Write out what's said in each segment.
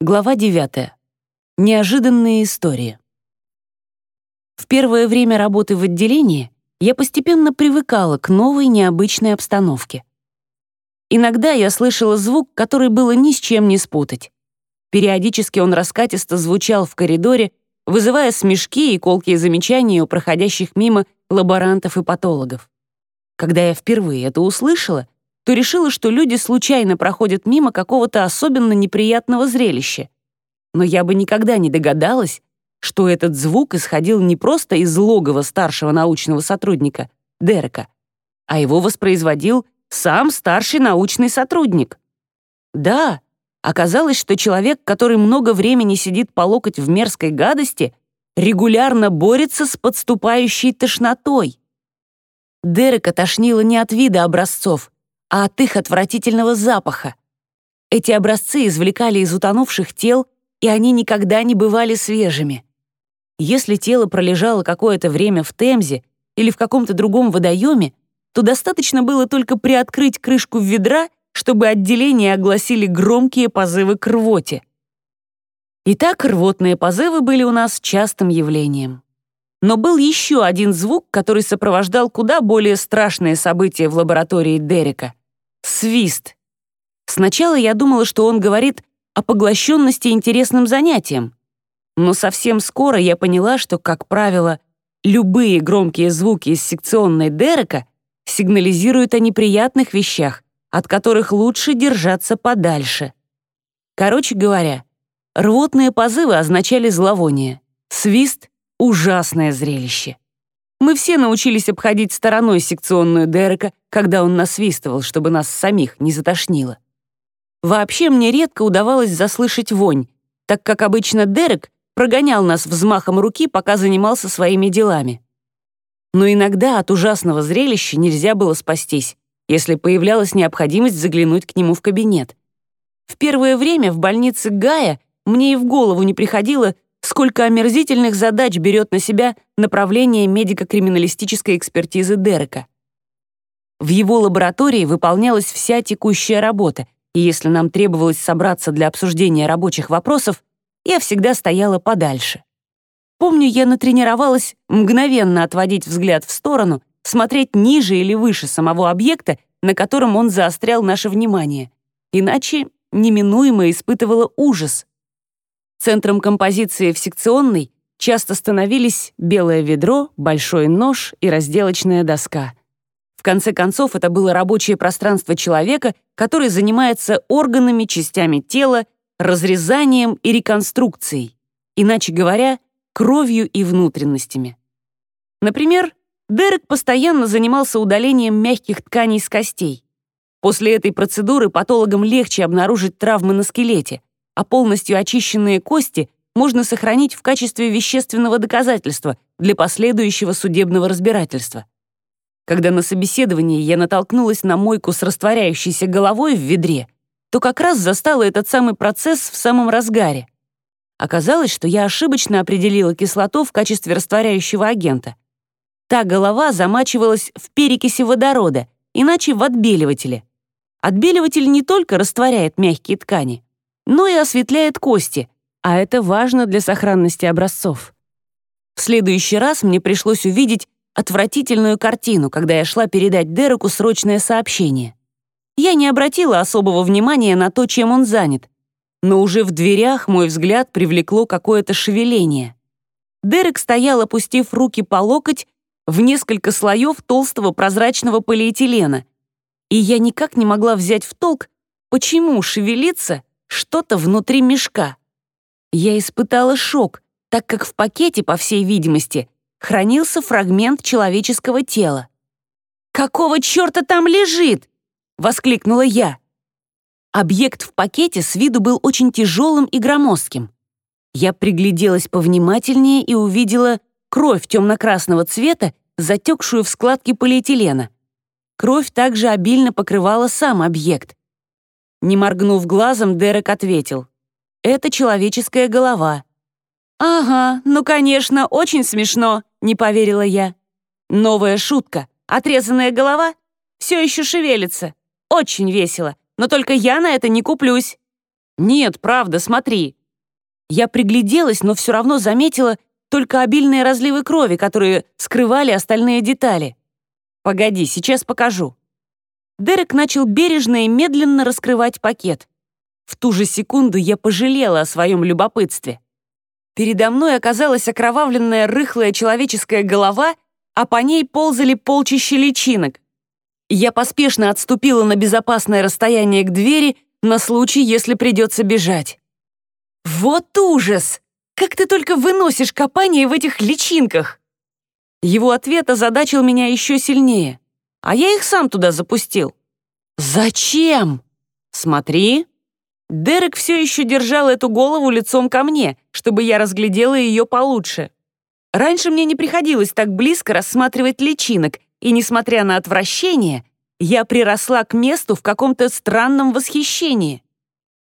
Глава 9. Неожиданные истории. В первое время работы в отделении я постепенно привыкала к новой необычной обстановке. Иногда я слышала звук, который было ни с чем не спутать. Периодически он раскатисто звучал в коридоре, вызывая смешки и колкие замечания у проходящих мимо лаборантов и патологов. Когда я впервые это услышала, то решила, что люди случайно проходят мимо какого-то особенно неприятного зрелища. Но я бы никогда не догадалась, что этот звук исходил не просто из логова старшего научного сотрудника, Дерека, а его воспроизводил сам старший научный сотрудник. Да, оказалось, что человек, который много времени сидит по локоть в мерзкой гадости, регулярно борется с подступающей тошнотой. Дерека тошнило не от вида образцов, а от их отвратительного запаха. Эти образцы извлекали из утонувших тел, и они никогда не бывали свежими. Если тело пролежало какое-то время в Темзе или в каком-то другом водоеме, то достаточно было только приоткрыть крышку ведра, чтобы отделение огласили громкие позывы к рвоте. Итак, рвотные позывы были у нас частым явлением. Но был еще один звук, который сопровождал куда более страшные события в лаборатории Дерека — свист. Сначала я думала, что он говорит о поглощенности интересным занятием. Но совсем скоро я поняла, что, как правило, любые громкие звуки из секционной Дерека сигнализируют о неприятных вещах, от которых лучше держаться подальше. Короче говоря, рвотные позывы означали зловоние, свист — ужасное зрелище. Мы все научились обходить стороной секционную Дерека, когда он насвистывал, чтобы нас самих не затошнило. Вообще мне редко удавалось заслышать вонь, так как обычно Дерек прогонял нас взмахом руки, пока занимался своими делами. Но иногда от ужасного зрелища нельзя было спастись, если появлялась необходимость заглянуть к нему в кабинет. В первое время в больнице Гая мне и в голову не приходило, сколько омерзительных задач берет на себя направление медико-криминалистической экспертизы Дерека. В его лаборатории выполнялась вся текущая работа, и если нам требовалось собраться для обсуждения рабочих вопросов, я всегда стояла подальше. Помню, я натренировалась мгновенно отводить взгляд в сторону, смотреть ниже или выше самого объекта, на котором он заострял наше внимание. Иначе неминуемо испытывала ужас. Центром композиции в секционной часто становились белое ведро, большой нож и разделочная доска. В конце концов, это было рабочее пространство человека, который занимается органами, частями тела, разрезанием и реконструкцией, иначе говоря, кровью и внутренностями. Например, Дерек постоянно занимался удалением мягких тканей с костей. После этой процедуры патологам легче обнаружить травмы на скелете, а полностью очищенные кости можно сохранить в качестве вещественного доказательства для последующего судебного разбирательства. Когда на собеседовании я натолкнулась на мойку с растворяющейся головой в ведре, то как раз застала этот самый процесс в самом разгаре. Оказалось, что я ошибочно определила кислоту в качестве растворяющего агента. Та голова замачивалась в перекиси водорода, иначе в отбеливателе. Отбеливатель не только растворяет мягкие ткани, но и осветляет кости, а это важно для сохранности образцов. В следующий раз мне пришлось увидеть отвратительную картину, когда я шла передать Дереку срочное сообщение. Я не обратила особого внимания на то, чем он занят, но уже в дверях мой взгляд привлекло какое-то шевеление. Дерек стоял, опустив руки по локоть в несколько слоев толстого прозрачного полиэтилена, и я никак не могла взять в толк, почему шевелится что-то внутри мешка. Я испытала шок, так как в пакете, по всей видимости, хранился фрагмент человеческого тела. «Какого черта там лежит?» — воскликнула я. Объект в пакете с виду был очень тяжелым и громоздким. Я пригляделась повнимательнее и увидела кровь темно-красного цвета, затекшую в складке полиэтилена. Кровь также обильно покрывала сам объект. Не моргнув глазом, Дерек ответил. «Это человеческая голова». «Ага, ну, конечно, очень смешно», — не поверила я. Новая шутка. Отрезанная голова все еще шевелится. Очень весело, но только я на это не куплюсь. «Нет, правда, смотри». Я пригляделась, но все равно заметила только обильные разливы крови, которые скрывали остальные детали. «Погоди, сейчас покажу». Дерек начал бережно и медленно раскрывать пакет. В ту же секунду я пожалела о своем любопытстве. Передо мной оказалась окровавленная рыхлая человеческая голова, а по ней ползали полчища личинок. Я поспешно отступила на безопасное расстояние к двери на случай, если придется бежать. «Вот ужас! Как ты только выносишь копание в этих личинках!» Его ответ озадачил меня еще сильнее. А я их сам туда запустил. «Зачем?» «Смотри». Дерек все еще держал эту голову лицом ко мне, чтобы я разглядела ее получше. Раньше мне не приходилось так близко рассматривать личинок, и, несмотря на отвращение, я приросла к месту в каком-то странном восхищении.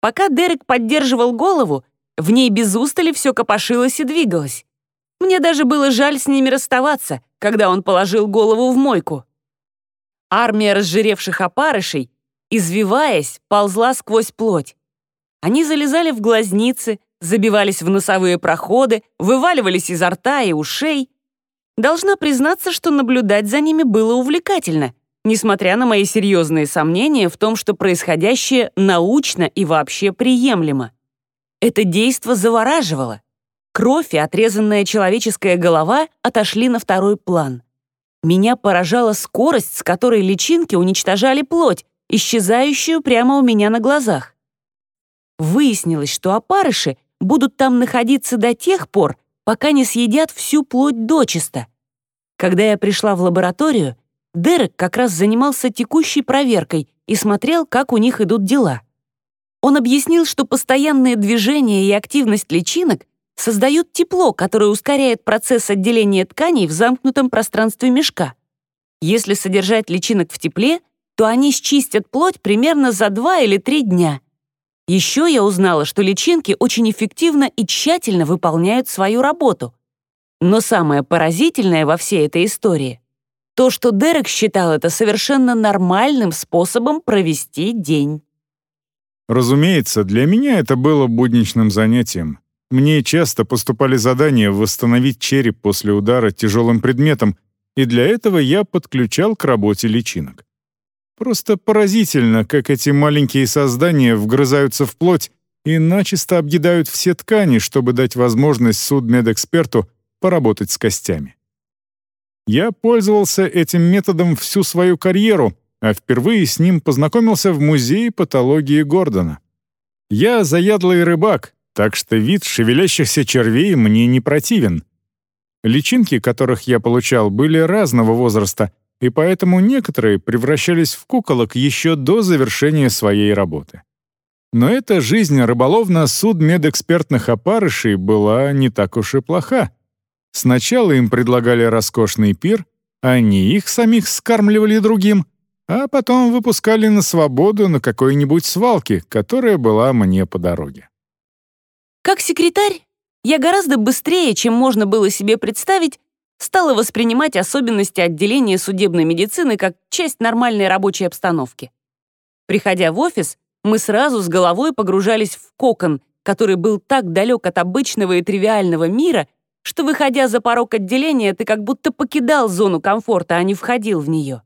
Пока Дерек поддерживал голову, в ней без устали все копошилось и двигалось. Мне даже было жаль с ними расставаться, когда он положил голову в мойку. Армия разжиревших опарышей, извиваясь, ползла сквозь плоть. Они залезали в глазницы, забивались в носовые проходы, вываливались изо рта и ушей. Должна признаться, что наблюдать за ними было увлекательно, несмотря на мои серьезные сомнения в том, что происходящее научно и вообще приемлемо. Это действо завораживало. Кровь и отрезанная человеческая голова отошли на второй план. Меня поражала скорость, с которой личинки уничтожали плоть, исчезающую прямо у меня на глазах. Выяснилось, что опарыши будут там находиться до тех пор, пока не съедят всю плоть дочисто. Когда я пришла в лабораторию, Дерек как раз занимался текущей проверкой и смотрел, как у них идут дела. Он объяснил, что постоянные движения и активность личинок создают тепло, которое ускоряет процесс отделения тканей в замкнутом пространстве мешка. Если содержать личинок в тепле, то они счистят плоть примерно за 2 или 3 дня. Еще я узнала, что личинки очень эффективно и тщательно выполняют свою работу. Но самое поразительное во всей этой истории — то, что Дерек считал это совершенно нормальным способом провести день. Разумеется, для меня это было будничным занятием. Мне часто поступали задания восстановить череп после удара тяжелым предметом, и для этого я подключал к работе личинок. Просто поразительно, как эти маленькие создания вгрызаются в плоть и начисто объедают все ткани, чтобы дать возможность судмедэксперту поработать с костями. Я пользовался этим методом всю свою карьеру, а впервые с ним познакомился в музее патологии Гордона. Я заядлый рыбак, так что вид шевелящихся червей мне не противен. Личинки, которых я получал, были разного возраста, и поэтому некоторые превращались в куколок еще до завершения своей работы. Но эта жизнь рыболовно-судмедэкспертных опарышей была не так уж и плоха. Сначала им предлагали роскошный пир, они их самих скармливали другим — а потом выпускали на свободу на какой-нибудь свалке, которая была мне по дороге. Как секретарь, я гораздо быстрее, чем можно было себе представить, стала воспринимать особенности отделения судебной медицины как часть нормальной рабочей обстановки. Приходя в офис, мы сразу с головой погружались в кокон, который был так далек от обычного и тривиального мира, что, выходя за порог отделения, ты как будто покидал зону комфорта, а не входил в нее.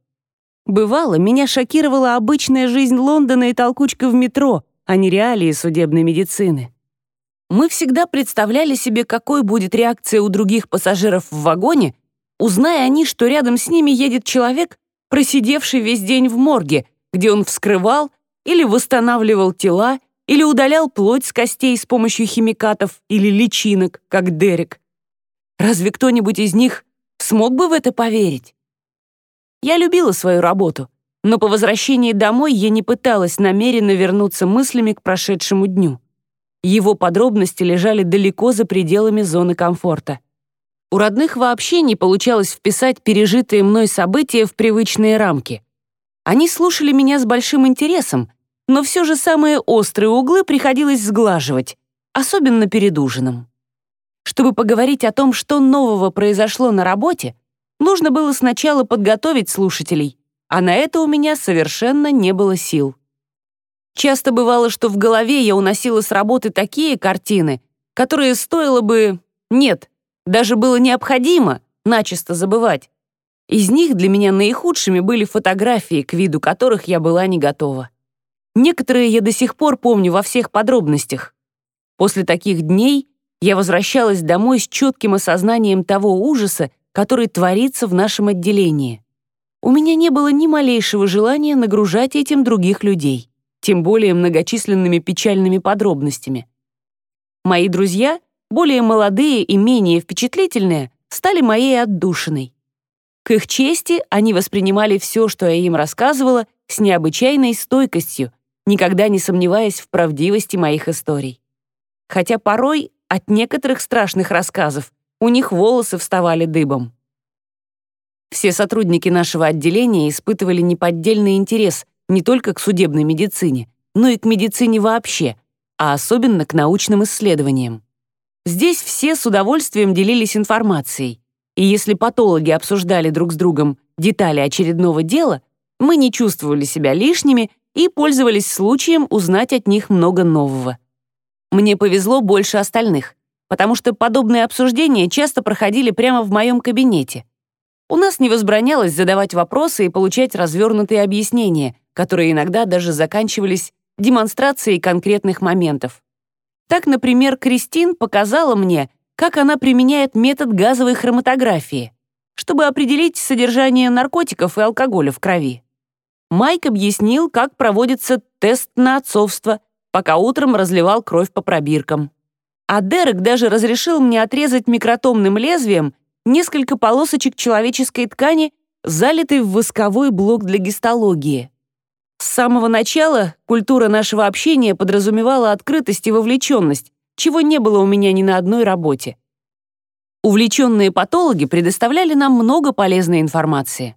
Бывало, меня шокировала обычная жизнь Лондона и толкучка в метро, а не реалии судебной медицины. Мы всегда представляли себе, какой будет реакция у других пассажиров в вагоне, узная они, что рядом с ними едет человек, просидевший весь день в морге, где он вскрывал или восстанавливал тела, или удалял плоть с костей с помощью химикатов или личинок, как Дерек. Разве кто-нибудь из них смог бы в это поверить? Я любила свою работу, но по возвращении домой я не пыталась намеренно вернуться мыслями к прошедшему дню. Его подробности лежали далеко за пределами зоны комфорта. У родных вообще не получалось вписать пережитые мной события в привычные рамки. Они слушали меня с большим интересом, но все же самые острые углы приходилось сглаживать, особенно перед ужином. Чтобы поговорить о том, что нового произошло на работе, Нужно было сначала подготовить слушателей, а на это у меня совершенно не было сил. Часто бывало, что в голове я уносила с работы такие картины, которые стоило бы... Нет, даже было необходимо начисто забывать. Из них для меня наихудшими были фотографии, к виду которых я была не готова. Некоторые я до сих пор помню во всех подробностях. После таких дней я возвращалась домой с четким осознанием того ужаса, который творится в нашем отделении. У меня не было ни малейшего желания нагружать этим других людей, тем более многочисленными печальными подробностями. Мои друзья, более молодые и менее впечатлительные, стали моей отдушиной. К их чести они воспринимали все, что я им рассказывала, с необычайной стойкостью, никогда не сомневаясь в правдивости моих историй. Хотя порой от некоторых страшных рассказов у них волосы вставали дыбом. Все сотрудники нашего отделения испытывали неподдельный интерес не только к судебной медицине, но и к медицине вообще, а особенно к научным исследованиям. Здесь все с удовольствием делились информацией, и если патологи обсуждали друг с другом детали очередного дела, мы не чувствовали себя лишними и пользовались случаем узнать от них много нового. Мне повезло больше остальных, потому что подобные обсуждения часто проходили прямо в моем кабинете. У нас не возбранялось задавать вопросы и получать развернутые объяснения, которые иногда даже заканчивались демонстрацией конкретных моментов. Так, например, Кристин показала мне, как она применяет метод газовой хроматографии, чтобы определить содержание наркотиков и алкоголя в крови. Майк объяснил, как проводится тест на отцовство, пока утром разливал кровь по пробиркам. А Дерек даже разрешил мне отрезать микротомным лезвием несколько полосочек человеческой ткани, залитой в восковой блок для гистологии. С самого начала культура нашего общения подразумевала открытость и вовлеченность, чего не было у меня ни на одной работе. Увлеченные патологи предоставляли нам много полезной информации.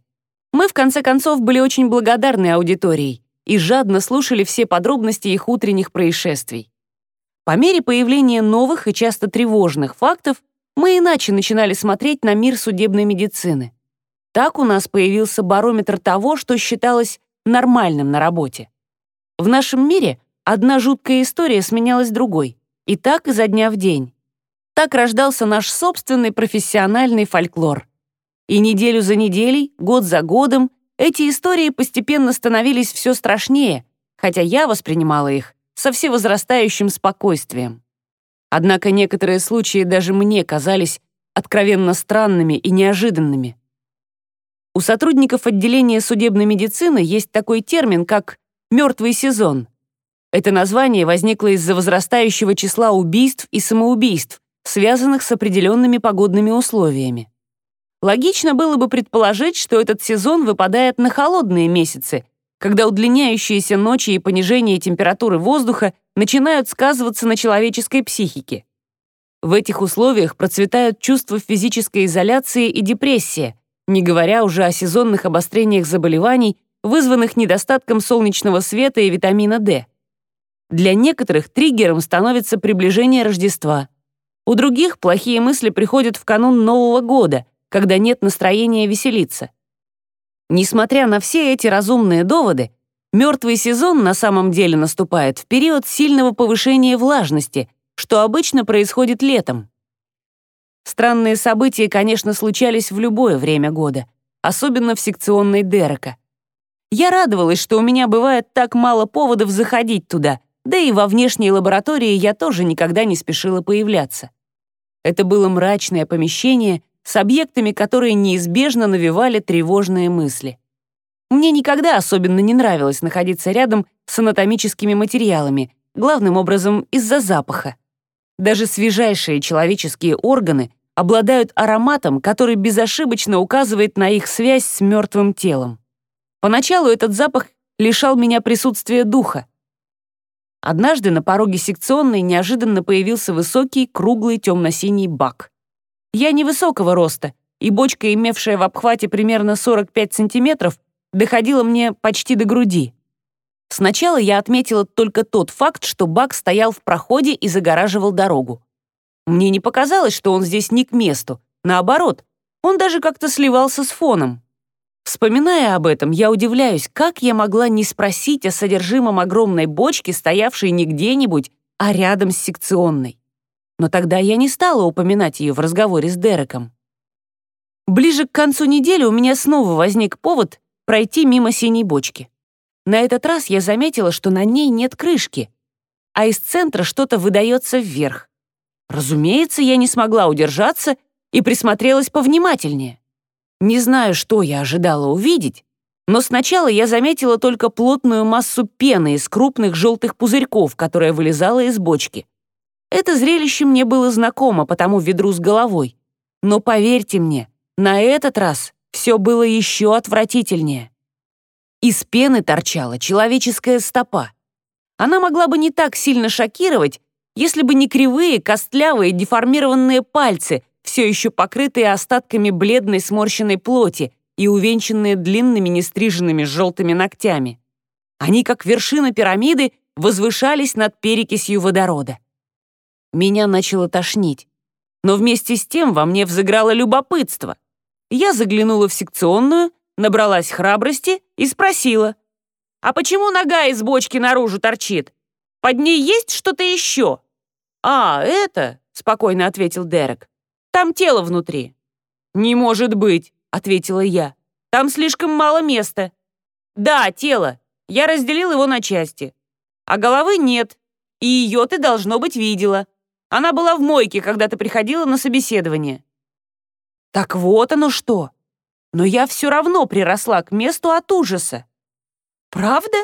Мы, в конце концов, были очень благодарны аудиторией и жадно слушали все подробности их утренних происшествий. По мере появления новых и часто тревожных фактов мы иначе начинали смотреть на мир судебной медицины. Так у нас появился барометр того, что считалось нормальным на работе. В нашем мире одна жуткая история сменялась другой, и так изо дня в день. Так рождался наш собственный профессиональный фольклор. И неделю за неделей, год за годом, эти истории постепенно становились все страшнее, хотя я воспринимала их со всевозрастающим спокойствием. Однако некоторые случаи даже мне казались откровенно странными и неожиданными. У сотрудников отделения судебной медицины есть такой термин, как «мертвый сезон». Это название возникло из-за возрастающего числа убийств и самоубийств, связанных с определенными погодными условиями. Логично было бы предположить, что этот сезон выпадает на холодные месяцы, когда удлиняющиеся ночи и понижение температуры воздуха начинают сказываться на человеческой психике. В этих условиях процветают чувства физической изоляции и депрессия, не говоря уже о сезонных обострениях заболеваний, вызванных недостатком солнечного света и витамина D. Для некоторых триггером становится приближение Рождества. У других плохие мысли приходят в канун Нового года, когда нет настроения веселиться. Несмотря на все эти разумные доводы, мертвый сезон на самом деле наступает в период сильного повышения влажности, что обычно происходит летом. Странные события, конечно, случались в любое время года, особенно в секционной Дерека. Я радовалась, что у меня бывает так мало поводов заходить туда, да и во внешней лаборатории я тоже никогда не спешила появляться. Это было мрачное помещение — с объектами, которые неизбежно навевали тревожные мысли. Мне никогда особенно не нравилось находиться рядом с анатомическими материалами, главным образом из-за запаха. Даже свежайшие человеческие органы обладают ароматом, который безошибочно указывает на их связь с мертвым телом. Поначалу этот запах лишал меня присутствия духа. Однажды на пороге секционной неожиданно появился высокий, круглый темно-синий бак. Я невысокого роста, и бочка, имевшая в обхвате примерно 45 сантиметров, доходила мне почти до груди. Сначала я отметила только тот факт, что бак стоял в проходе и загораживал дорогу. Мне не показалось, что он здесь не к месту. Наоборот, он даже как-то сливался с фоном. Вспоминая об этом, я удивляюсь, как я могла не спросить о содержимом огромной бочки, стоявшей не где-нибудь, а рядом с секционной. Но тогда я не стала упоминать ее в разговоре с Дереком. Ближе к концу недели у меня снова возник повод пройти мимо синей бочки. На этот раз я заметила, что на ней нет крышки, а из центра что-то выдается вверх. Разумеется, я не смогла удержаться и присмотрелась повнимательнее. Не знаю, что я ожидала увидеть, но сначала я заметила только плотную массу пены из крупных желтых пузырьков, которая вылезала из бочки. Это зрелище мне было знакомо, потому ведру с головой. Но поверьте мне, на этот раз все было еще отвратительнее. Из пены торчала человеческая стопа. Она могла бы не так сильно шокировать, если бы не кривые, костлявые, деформированные пальцы, все еще покрытые остатками бледной сморщенной плоти и увенчанные длинными нестриженными желтыми ногтями. Они, как вершина пирамиды, возвышались над перекисью водорода. Меня начало тошнить, но вместе с тем во мне взыграло любопытство. Я заглянула в секционную, набралась храбрости и спросила, «А почему нога из бочки наружу торчит? Под ней есть что-то еще?» «А, это...» — спокойно ответил Дерек. «Там тело внутри». «Не может быть», — ответила я. «Там слишком мало места». «Да, тело. Я разделил его на части. А головы нет. И ее ты, должно быть, видела. Она была в мойке, когда ты приходила на собеседование». «Так вот оно что. Но я все равно приросла к месту от ужаса». «Правда?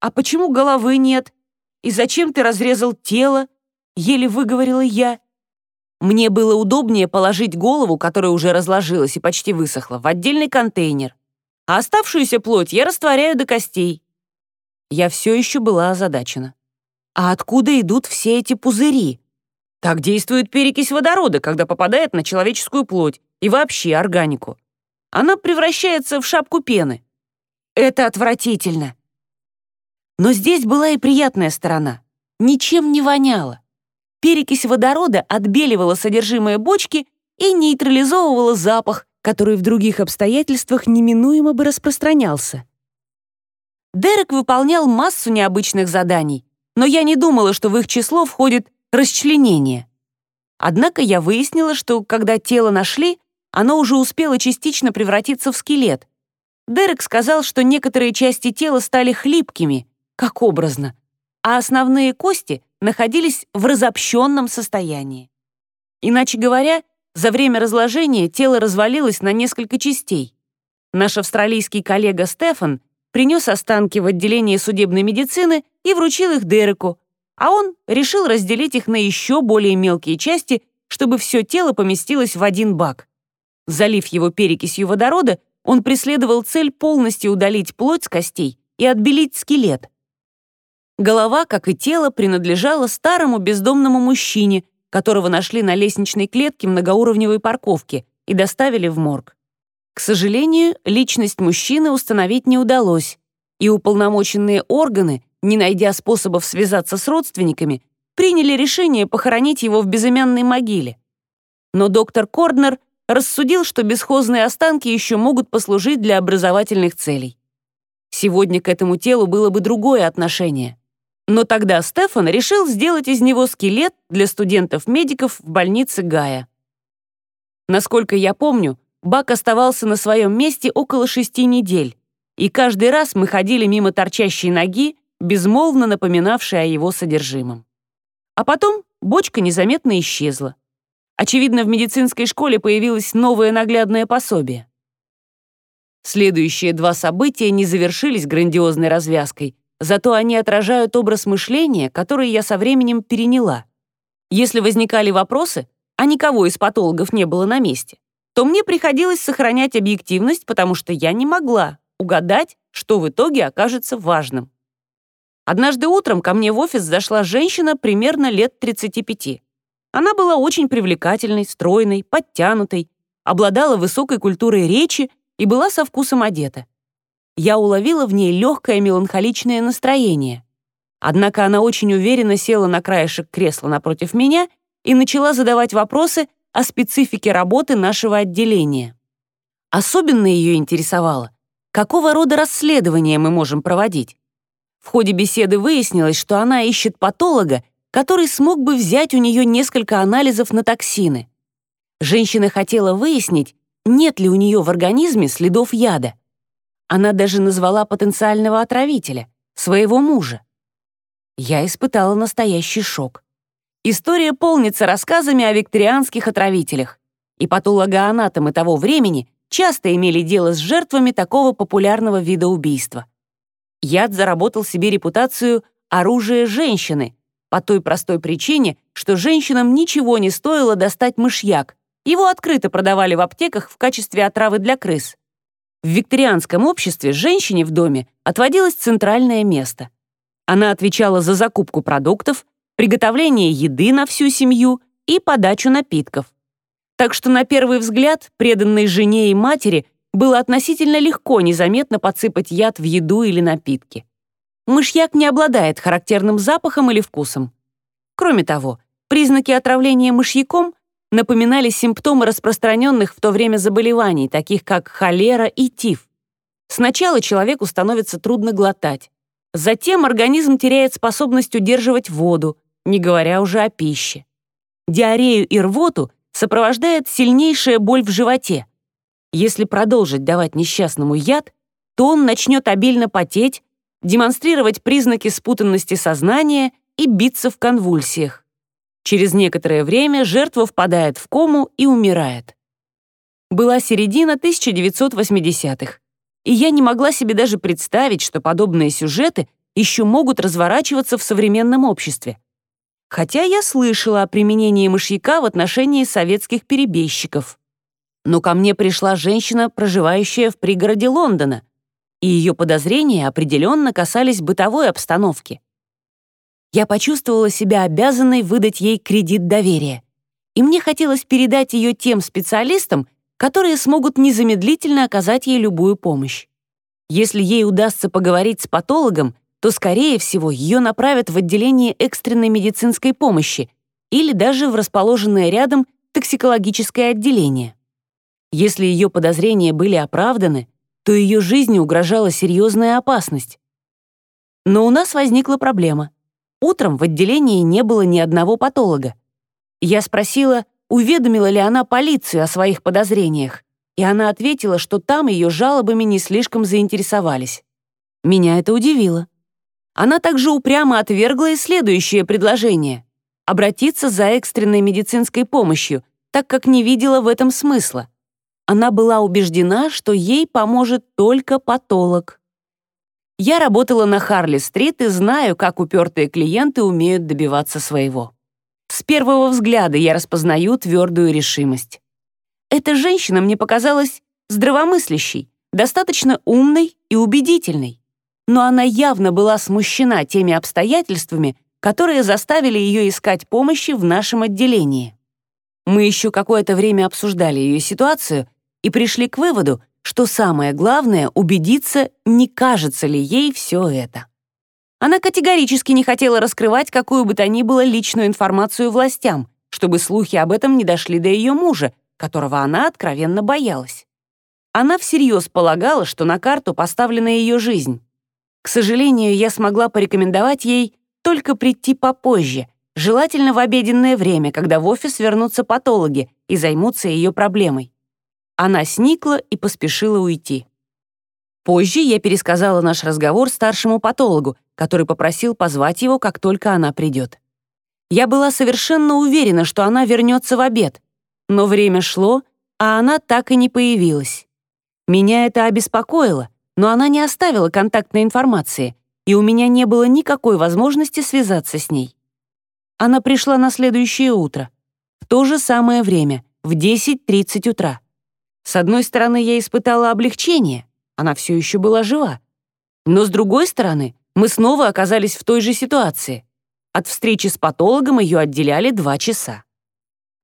А почему головы нет? И зачем ты разрезал тело? еле выговорила я. Мне было удобнее положить голову, которая уже разложилась и почти высохла, в отдельный контейнер. А оставшуюся плоть я растворяю до костей. Я все еще была озадачена. А откуда идут все эти пузыри? Так действует перекись водорода, когда попадает на человеческую плоть и вообще органику. Она превращается в шапку пены. Это отвратительно. Но здесь была и приятная сторона. Ничем не воняло перекись водорода отбеливала содержимое бочки и нейтрализовывала запах, который в других обстоятельствах неминуемо бы распространялся. Дерек выполнял массу необычных заданий, но я не думала, что в их число входит расчленение. Однако я выяснила, что когда тело нашли, оно уже успело частично превратиться в скелет. Дерек сказал, что некоторые части тела стали хлипкими, как образно, а основные кости находились в разобщенном состоянии. Иначе говоря, за время разложения тело развалилось на несколько частей. Наш австралийский коллега Стефан принес останки в отделение судебной медицины и вручил их Дереку, а он решил разделить их на еще более мелкие части, чтобы все тело поместилось в один бак. Залив его перекисью водорода, он преследовал цель полностью удалить плоть с костей и отбелить скелет. Голова, как и тело, принадлежала старому бездомному мужчине, которого нашли на лестничной клетке многоуровневой парковки и доставили в морг. К сожалению, личность мужчины установить не удалось, и уполномоченные органы, не найдя способов связаться с родственниками, приняли решение похоронить его в безымянной могиле. Но доктор Корднер рассудил, что бесхозные останки еще могут послужить для образовательных целей. Сегодня к этому телу было бы другое отношение. Но тогда Стефан решил сделать из него скелет для студентов-медиков в больнице Гая. Насколько я помню, Бак оставался на своем месте около шести недель, и каждый раз мы ходили мимо торчащей ноги, безмолвно напоминавшей о его содержимом. А потом бочка незаметно исчезла. Очевидно, в медицинской школе появилось новое наглядное пособие. Следующие два события не завершились грандиозной развязкой, Зато они отражают образ мышления, который я со временем переняла. Если возникали вопросы, а никого из патологов не было на месте, то мне приходилось сохранять объективность, потому что я не могла угадать, что в итоге окажется важным. Однажды утром ко мне в офис зашла женщина примерно лет 35. Она была очень привлекательной, стройной, подтянутой, обладала высокой культурой речи и была со вкусом одета я уловила в ней легкое меланхоличное настроение. Однако она очень уверенно села на краешек кресла напротив меня и начала задавать вопросы о специфике работы нашего отделения. Особенно ее интересовало, какого рода расследования мы можем проводить. В ходе беседы выяснилось, что она ищет патолога, который смог бы взять у нее несколько анализов на токсины. Женщина хотела выяснить, нет ли у нее в организме следов яда. Она даже назвала потенциального отравителя, своего мужа. Я испытала настоящий шок. История полнится рассказами о викторианских отравителях, и патологоанатомы того времени часто имели дело с жертвами такого популярного вида убийства. Яд заработал себе репутацию оружия женщины по той простой причине, что женщинам ничего не стоило достать мышьяк. Его открыто продавали в аптеках в качестве отравы для крыс. В викторианском обществе женщине в доме отводилось центральное место. Она отвечала за закупку продуктов, приготовление еды на всю семью и подачу напитков. Так что на первый взгляд преданной жене и матери было относительно легко незаметно подсыпать яд в еду или напитки. Мышьяк не обладает характерным запахом или вкусом. Кроме того, признаки отравления мышьяком напоминали симптомы распространенных в то время заболеваний, таких как холера и тиф. Сначала человеку становится трудно глотать. Затем организм теряет способность удерживать воду, не говоря уже о пище. Диарею и рвоту сопровождает сильнейшая боль в животе. Если продолжить давать несчастному яд, то он начнет обильно потеть, демонстрировать признаки спутанности сознания и биться в конвульсиях. Через некоторое время жертва впадает в кому и умирает. Была середина 1980-х, и я не могла себе даже представить, что подобные сюжеты еще могут разворачиваться в современном обществе хотя я слышала о применении мышьяка в отношении советских перебежчиков. Но ко мне пришла женщина, проживающая в пригороде Лондона, и ее подозрения определенно касались бытовой обстановки. Я почувствовала себя обязанной выдать ей кредит доверия, и мне хотелось передать ее тем специалистам, которые смогут незамедлительно оказать ей любую помощь. Если ей удастся поговорить с патологом, то, скорее всего, ее направят в отделение экстренной медицинской помощи или даже в расположенное рядом токсикологическое отделение. Если ее подозрения были оправданы, то ее жизни угрожала серьезная опасность. Но у нас возникла проблема. Утром в отделении не было ни одного патолога. Я спросила, уведомила ли она полицию о своих подозрениях, и она ответила, что там ее жалобами не слишком заинтересовались. Меня это удивило. Она также упрямо отвергла и следующее предложение — обратиться за экстренной медицинской помощью, так как не видела в этом смысла. Она была убеждена, что ей поможет только патолог. Я работала на Харли-стрит и знаю, как упертые клиенты умеют добиваться своего. С первого взгляда я распознаю твердую решимость. Эта женщина мне показалась здравомыслящей, достаточно умной и убедительной но она явно была смущена теми обстоятельствами, которые заставили ее искать помощи в нашем отделении. Мы еще какое-то время обсуждали ее ситуацию и пришли к выводу, что самое главное — убедиться, не кажется ли ей все это. Она категорически не хотела раскрывать какую бы то ни было личную информацию властям, чтобы слухи об этом не дошли до ее мужа, которого она откровенно боялась. Она всерьез полагала, что на карту поставлена ее жизнь. К сожалению, я смогла порекомендовать ей только прийти попозже, желательно в обеденное время, когда в офис вернутся патологи и займутся ее проблемой. Она сникла и поспешила уйти. Позже я пересказала наш разговор старшему патологу, который попросил позвать его, как только она придет. Я была совершенно уверена, что она вернется в обед, но время шло, а она так и не появилась. Меня это обеспокоило, но она не оставила контактной информации, и у меня не было никакой возможности связаться с ней. Она пришла на следующее утро, в то же самое время, в 10.30 утра. С одной стороны, я испытала облегчение, она все еще была жива. Но с другой стороны, мы снова оказались в той же ситуации. От встречи с патологом ее отделяли два часа.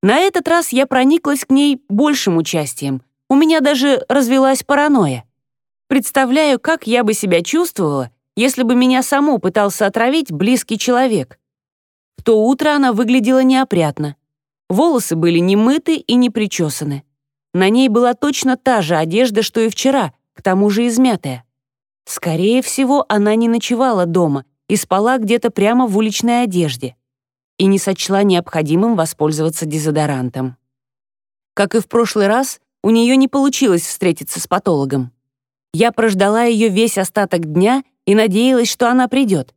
На этот раз я прониклась к ней большим участием. У меня даже развелась паранойя. Представляю, как я бы себя чувствовала, если бы меня саму пытался отравить близкий человек. В то утро она выглядела неопрятно. Волосы были не мыты и не причесаны. На ней была точно та же одежда, что и вчера, к тому же измятая. Скорее всего, она не ночевала дома и спала где-то прямо в уличной одежде и не сочла необходимым воспользоваться дезодорантом. Как и в прошлый раз, у нее не получилось встретиться с патологом. Я прождала ее весь остаток дня и надеялась, что она придет.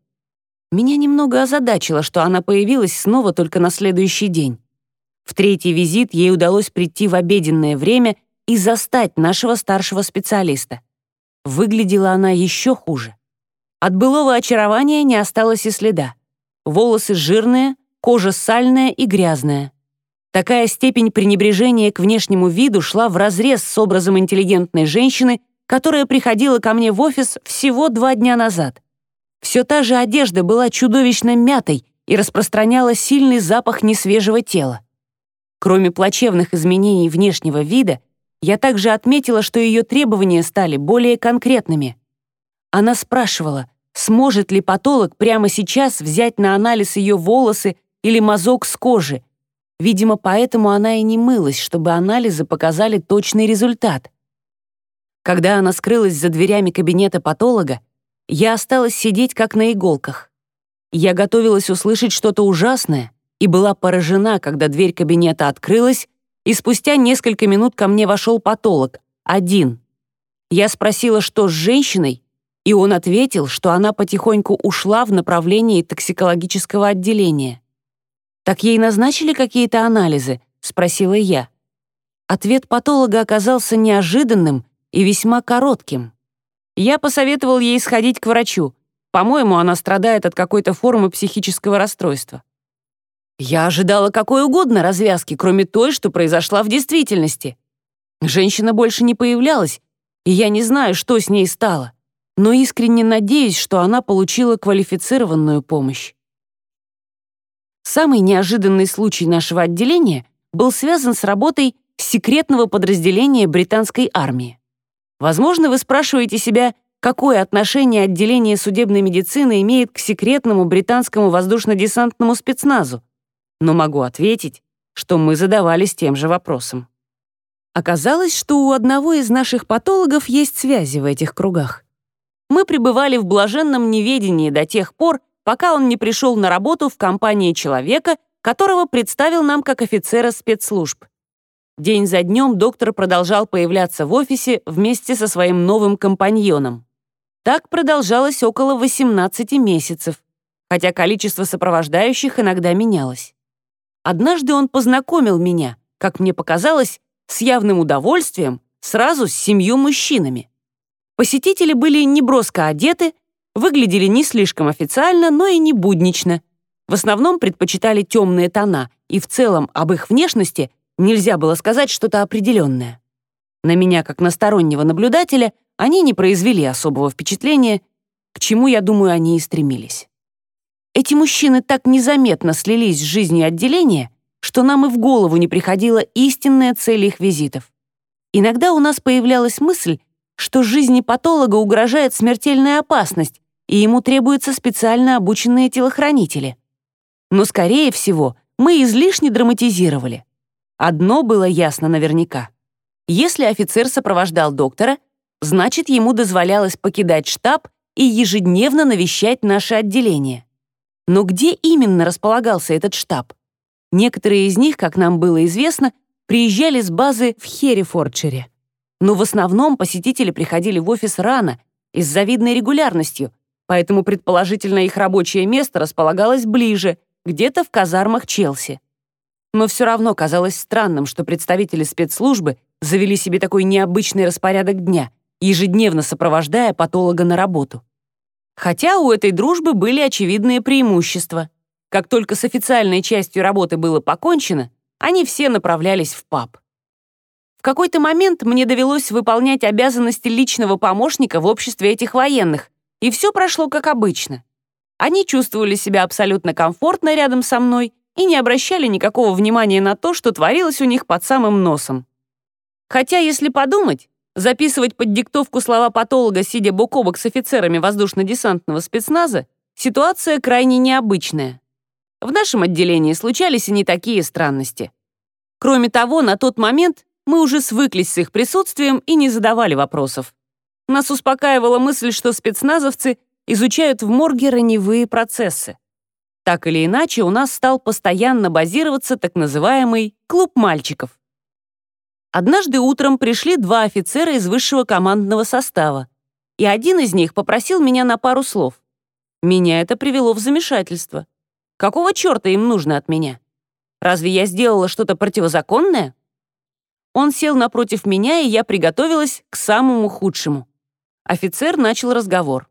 Меня немного озадачило, что она появилась снова только на следующий день. В третий визит ей удалось прийти в обеденное время и застать нашего старшего специалиста. Выглядела она еще хуже. От былого очарования не осталось и следа. Волосы жирные, кожа сальная и грязная. Такая степень пренебрежения к внешнему виду шла вразрез с образом интеллигентной женщины, которая приходила ко мне в офис всего два дня назад. Все та же одежда была чудовищно мятой и распространяла сильный запах несвежего тела. Кроме плачевных изменений внешнего вида, я также отметила, что ее требования стали более конкретными. Она спрашивала, сможет ли патолог прямо сейчас взять на анализ ее волосы или мазок с кожи. Видимо, поэтому она и не мылась, чтобы анализы показали точный результат. Когда она скрылась за дверями кабинета патолога, я осталась сидеть как на иголках. Я готовилась услышать что-то ужасное и была поражена, когда дверь кабинета открылась, и спустя несколько минут ко мне вошел патолог, один. Я спросила, что с женщиной, и он ответил, что она потихоньку ушла в направлении токсикологического отделения. «Так ей назначили какие-то анализы?» — спросила я. Ответ патолога оказался неожиданным и весьма коротким. Я посоветовал ей сходить к врачу. По-моему, она страдает от какой-то формы психического расстройства. Я ожидала какой угодно развязки, кроме той, что произошла в действительности. Женщина больше не появлялась, и я не знаю, что с ней стало, но искренне надеюсь, что она получила квалифицированную помощь. Самый неожиданный случай нашего отделения был связан с работой секретного подразделения британской армии. Возможно, вы спрашиваете себя, какое отношение отделение судебной медицины имеет к секретному британскому воздушно-десантному спецназу. Но могу ответить, что мы задавались тем же вопросом. Оказалось, что у одного из наших патологов есть связи в этих кругах. Мы пребывали в блаженном неведении до тех пор, пока он не пришел на работу в компании человека, которого представил нам как офицера спецслужб. День за днем доктор продолжал появляться в офисе вместе со своим новым компаньоном. Так продолжалось около 18 месяцев, хотя количество сопровождающих иногда менялось. Однажды он познакомил меня, как мне показалось, с явным удовольствием, сразу с семью мужчинами. Посетители были неброско одеты, выглядели не слишком официально, но и не буднично. В основном предпочитали темные тона, и в целом об их внешности нельзя было сказать что-то определенное. На меня, как на стороннего наблюдателя, они не произвели особого впечатления, к чему, я думаю, они и стремились. Эти мужчины так незаметно слились с жизнью отделения, что нам и в голову не приходила истинная цель их визитов. Иногда у нас появлялась мысль, что жизни патолога угрожает смертельная опасность, и ему требуются специально обученные телохранители. Но, скорее всего, мы излишне драматизировали. Одно было ясно наверняка. Если офицер сопровождал доктора, значит, ему дозволялось покидать штаб и ежедневно навещать наше отделение. Но где именно располагался этот штаб? Некоторые из них, как нам было известно, приезжали с базы в Херрифордшире. Но в основном посетители приходили в офис рано и с завидной регулярностью, поэтому предположительно их рабочее место располагалось ближе, где-то в казармах Челси. Но все равно казалось странным, что представители спецслужбы завели себе такой необычный распорядок дня, ежедневно сопровождая патолога на работу. Хотя у этой дружбы были очевидные преимущества. Как только с официальной частью работы было покончено, они все направлялись в паб. В какой-то момент мне довелось выполнять обязанности личного помощника в обществе этих военных, и все прошло как обычно. Они чувствовали себя абсолютно комфортно рядом со мной и не обращали никакого внимания на то, что творилось у них под самым носом. Хотя, если подумать, записывать под диктовку слова патолога, сидя бок о бок с офицерами воздушно-десантного спецназа, ситуация крайне необычная. В нашем отделении случались и не такие странности. Кроме того, на тот момент мы уже свыклись с их присутствием и не задавали вопросов. Нас успокаивала мысль, что спецназовцы изучают в морге раневые процессы. Так или иначе, у нас стал постоянно базироваться так называемый «клуб мальчиков». Однажды утром пришли два офицера из высшего командного состава, и один из них попросил меня на пару слов. Меня это привело в замешательство. Какого черта им нужно от меня? Разве я сделала что-то противозаконное? Он сел напротив меня, и я приготовилась к самому худшему. Офицер начал разговор.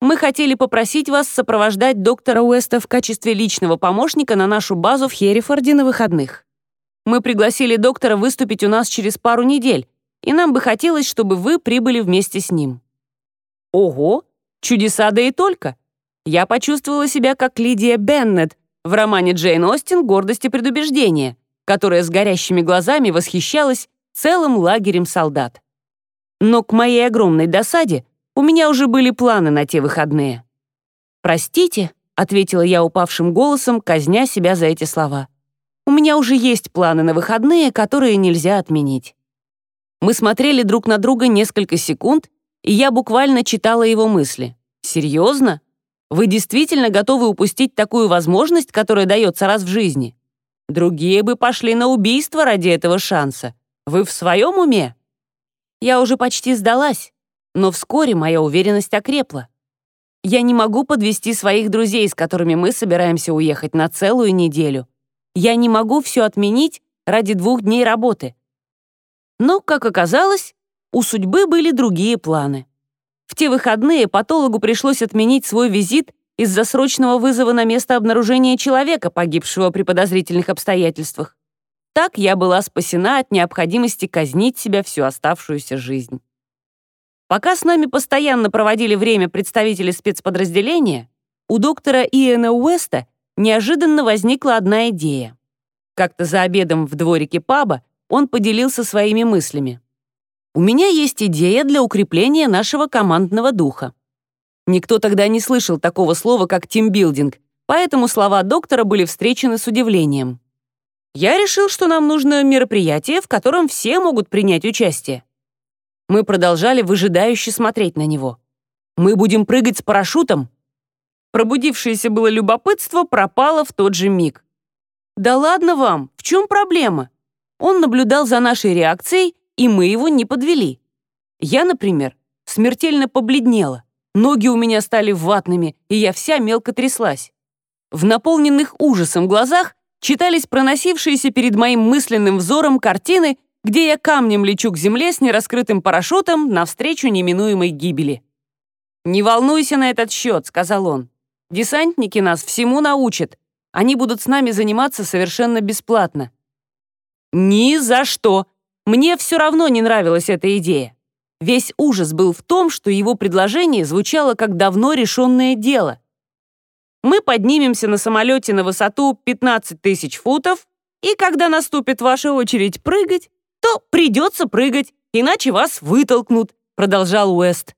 «Мы хотели попросить вас сопровождать доктора Уэста в качестве личного помощника на нашу базу в Херрифорде на выходных. Мы пригласили доктора выступить у нас через пару недель, и нам бы хотелось, чтобы вы прибыли вместе с ним». Ого, чудеса да и только. Я почувствовала себя как Лидия Беннет в романе Джейн Остин «Гордость и предубеждение», которая с горящими глазами восхищалась целым лагерем солдат. Но к моей огромной досаде у меня уже были планы на те выходные. «Простите», — ответила я упавшим голосом, казня себя за эти слова. «У меня уже есть планы на выходные, которые нельзя отменить». Мы смотрели друг на друга несколько секунд, и я буквально читала его мысли. «Серьезно? Вы действительно готовы упустить такую возможность, которая дается раз в жизни? Другие бы пошли на убийство ради этого шанса. Вы в своем уме?» Я уже почти сдалась, но вскоре моя уверенность окрепла. Я не могу подвести своих друзей, с которыми мы собираемся уехать на целую неделю. Я не могу все отменить ради двух дней работы. Но, как оказалось, у судьбы были другие планы. В те выходные патологу пришлось отменить свой визит из-за срочного вызова на место обнаружения человека, погибшего при подозрительных обстоятельствах. Так я была спасена от необходимости казнить себя всю оставшуюся жизнь. Пока с нами постоянно проводили время представители спецподразделения, у доктора Иэна Уэста неожиданно возникла одна идея. Как-то за обедом в дворике паба он поделился своими мыслями. У меня есть идея для укрепления нашего командного духа. Никто тогда не слышал такого слова, как тимбилдинг, поэтому слова доктора были встречены с удивлением. Я решил, что нам нужно мероприятие, в котором все могут принять участие. Мы продолжали выжидающе смотреть на него. Мы будем прыгать с парашютом. Пробудившееся было любопытство пропало в тот же миг. «Да ладно вам, в чем проблема?» Он наблюдал за нашей реакцией и мы его не подвели. Я, например, смертельно побледнела, ноги у меня стали ватными, и я вся мелко тряслась. В наполненных ужасом глазах читались проносившиеся перед моим мысленным взором картины, где я камнем лечу к земле с нераскрытым парашютом навстречу неминуемой гибели. «Не волнуйся на этот счет», — сказал он. «Десантники нас всему научат. Они будут с нами заниматься совершенно бесплатно». «Ни за что!» Мне все равно не нравилась эта идея. Весь ужас был в том, что его предложение звучало как давно решенное дело. Мы поднимемся на самолете на высоту 15 тысяч футов, и когда наступит ваша очередь прыгать, то придется прыгать, иначе вас вытолкнут», — продолжал Уэст.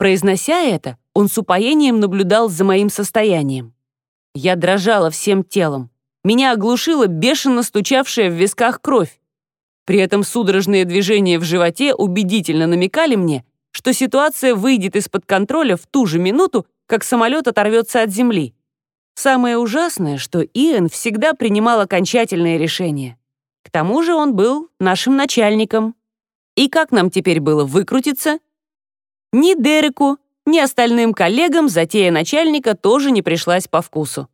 Произнося это, он с упоением наблюдал за моим состоянием. Я дрожала всем телом. Меня оглушила бешено стучавшая в висках кровь. При этом судорожные движения в животе убедительно намекали мне, что ситуация выйдет из-под контроля в ту же минуту, как самолет оторвется от земли. Самое ужасное, что Иэн всегда принимал окончательные решения. К тому же он был нашим начальником. И как нам теперь было выкрутиться? Ни Дереку, ни остальным коллегам затея начальника тоже не пришлась по вкусу.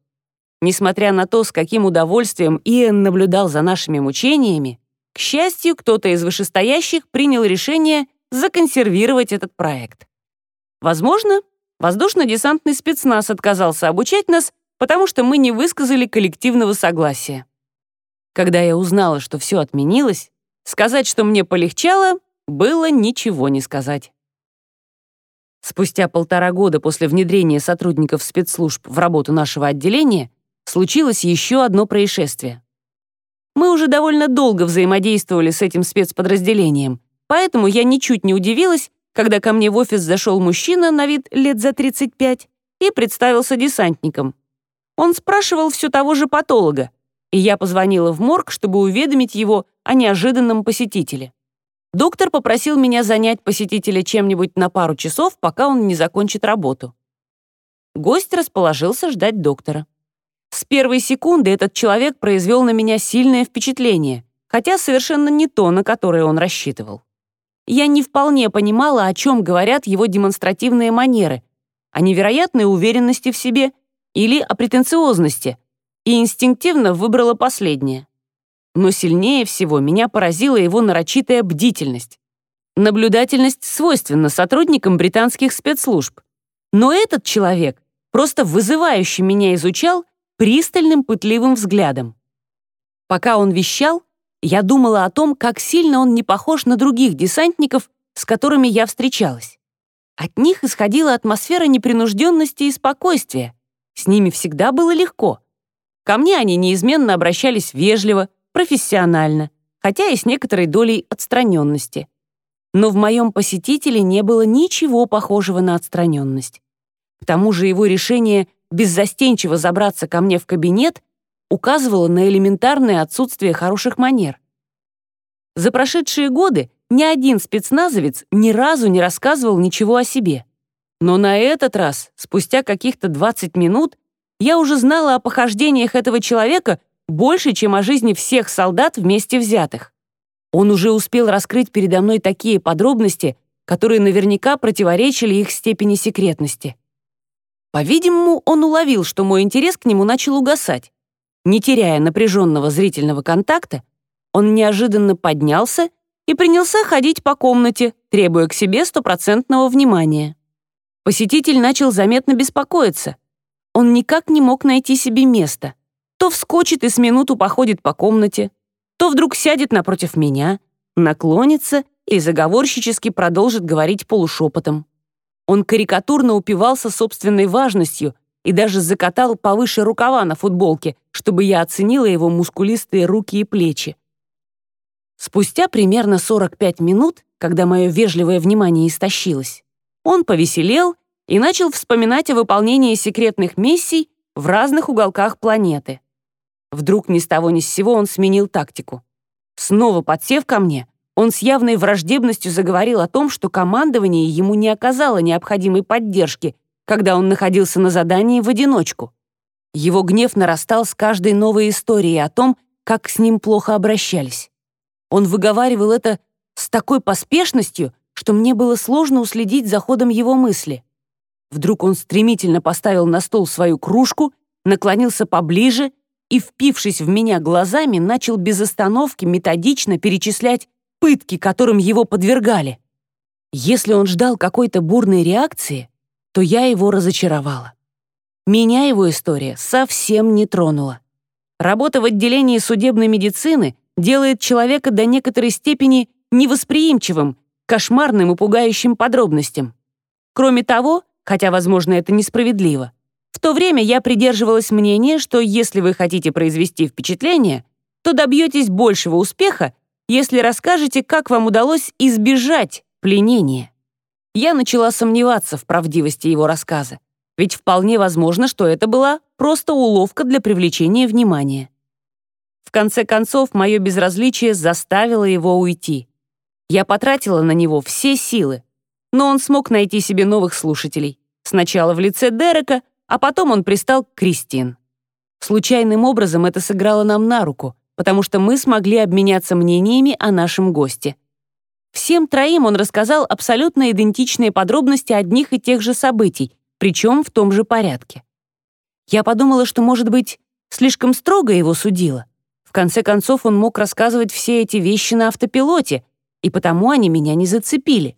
Несмотря на то, с каким удовольствием Иэн наблюдал за нашими мучениями, к счастью, кто-то из вышестоящих принял решение законсервировать этот проект. Возможно, воздушно-десантный спецназ отказался обучать нас, потому что мы не высказали коллективного согласия. Когда я узнала, что все отменилось, сказать, что мне полегчало, было ничего не сказать. Спустя полтора года после внедрения сотрудников спецслужб в работу нашего отделения случилось еще одно происшествие. Мы уже довольно долго взаимодействовали с этим спецподразделением, поэтому я ничуть не удивилась, когда ко мне в офис зашел мужчина на вид лет за 35 и представился десантником. Он спрашивал все того же патолога, и я позвонила в морг, чтобы уведомить его о неожиданном посетителе. Доктор попросил меня занять посетителя чем-нибудь на пару часов, пока он не закончит работу. Гость расположился ждать доктора. С первой секунды этот человек произвел на меня сильное впечатление, хотя совершенно не то, на которое он рассчитывал. Я не вполне понимала, о чем говорят его демонстративные манеры, о невероятной уверенности в себе или о претенциозности, и инстинктивно выбрала последнее. Но сильнее всего меня поразила его нарочитая бдительность. Наблюдательность свойственна сотрудникам британских спецслужб. Но этот человек просто вызывающе меня изучал пристальным пытливым взглядом. Пока он вещал, я думала о том, как сильно он не похож на других десантников, с которыми я встречалась. От них исходила атмосфера непринужденности и спокойствия. С ними всегда было легко. Ко мне они неизменно обращались вежливо, профессионально, хотя и с некоторой долей отстраненности. Но в моем посетителе не было ничего похожего на отстраненность. К тому же его решение беззастенчиво забраться ко мне в кабинет указывало на элементарное отсутствие хороших манер. За прошедшие годы ни один спецназовец ни разу не рассказывал ничего о себе. Но на этот раз, спустя каких-то 20 минут, я уже знала о похождениях этого человека больше, чем о жизни всех солдат вместе взятых. Он уже успел раскрыть передо мной такие подробности, которые наверняка противоречили их степени секретности. По-видимому, он уловил, что мой интерес к нему начал угасать. Не теряя напряженного зрительного контакта, он неожиданно поднялся и принялся ходить по комнате, требуя к себе стопроцентного внимания. Посетитель начал заметно беспокоиться. Он никак не мог найти себе места. То вскочит и с минуту походит по комнате, то вдруг сядет напротив меня, наклонится и заговорщически продолжит говорить полушепотом. Он карикатурно упивался собственной важностью и даже закатал повыше рукава на футболке, чтобы я оценила его мускулистые руки и плечи. Спустя примерно 45 минут, когда мое вежливое внимание истощилось, он повеселел и начал вспоминать о выполнении секретных миссий в разных уголках планеты. Вдруг ни с того ни с сего он сменил тактику. Снова подсев ко мне, он с явной враждебностью заговорил о том, что командование ему не оказало необходимой поддержки, когда он находился на задании в одиночку. Его гнев нарастал с каждой новой историей о том, как с ним плохо обращались. Он выговаривал это с такой поспешностью, что мне было сложно уследить за ходом его мысли. Вдруг он стремительно поставил на стол свою кружку, наклонился поближе и, впившись в меня глазами, начал без остановки методично перечислять пытки, которым его подвергали. Если он ждал какой-то бурной реакции, то я его разочаровала. Меня его история совсем не тронула. Работа в отделении судебной медицины делает человека до некоторой степени невосприимчивым кошмарным и пугающим подробностям. Кроме того, хотя, возможно, это несправедливо, в то время я придерживалась мнения, что если вы хотите произвести впечатление, то добьетесь большего успеха, если расскажете, как вам удалось избежать пленения. Я начала сомневаться в правдивости его рассказа, ведь вполне возможно, что это была просто уловка для привлечения внимания. В конце концов, мое безразличие заставило его уйти. Я потратила на него все силы, но он смог найти себе новых слушателей. Сначала в лице Дерека, а потом он пристал к Кристин. Случайным образом это сыграло нам на руку, потому что мы смогли обменяться мнениями о нашем госте. Всем троим он рассказал абсолютно идентичные подробности одних и тех же событий, причем в том же порядке. Я подумала, что, может быть, слишком строго его судила. В конце концов, он мог рассказывать все эти вещи на автопилоте, и потому они меня не зацепили.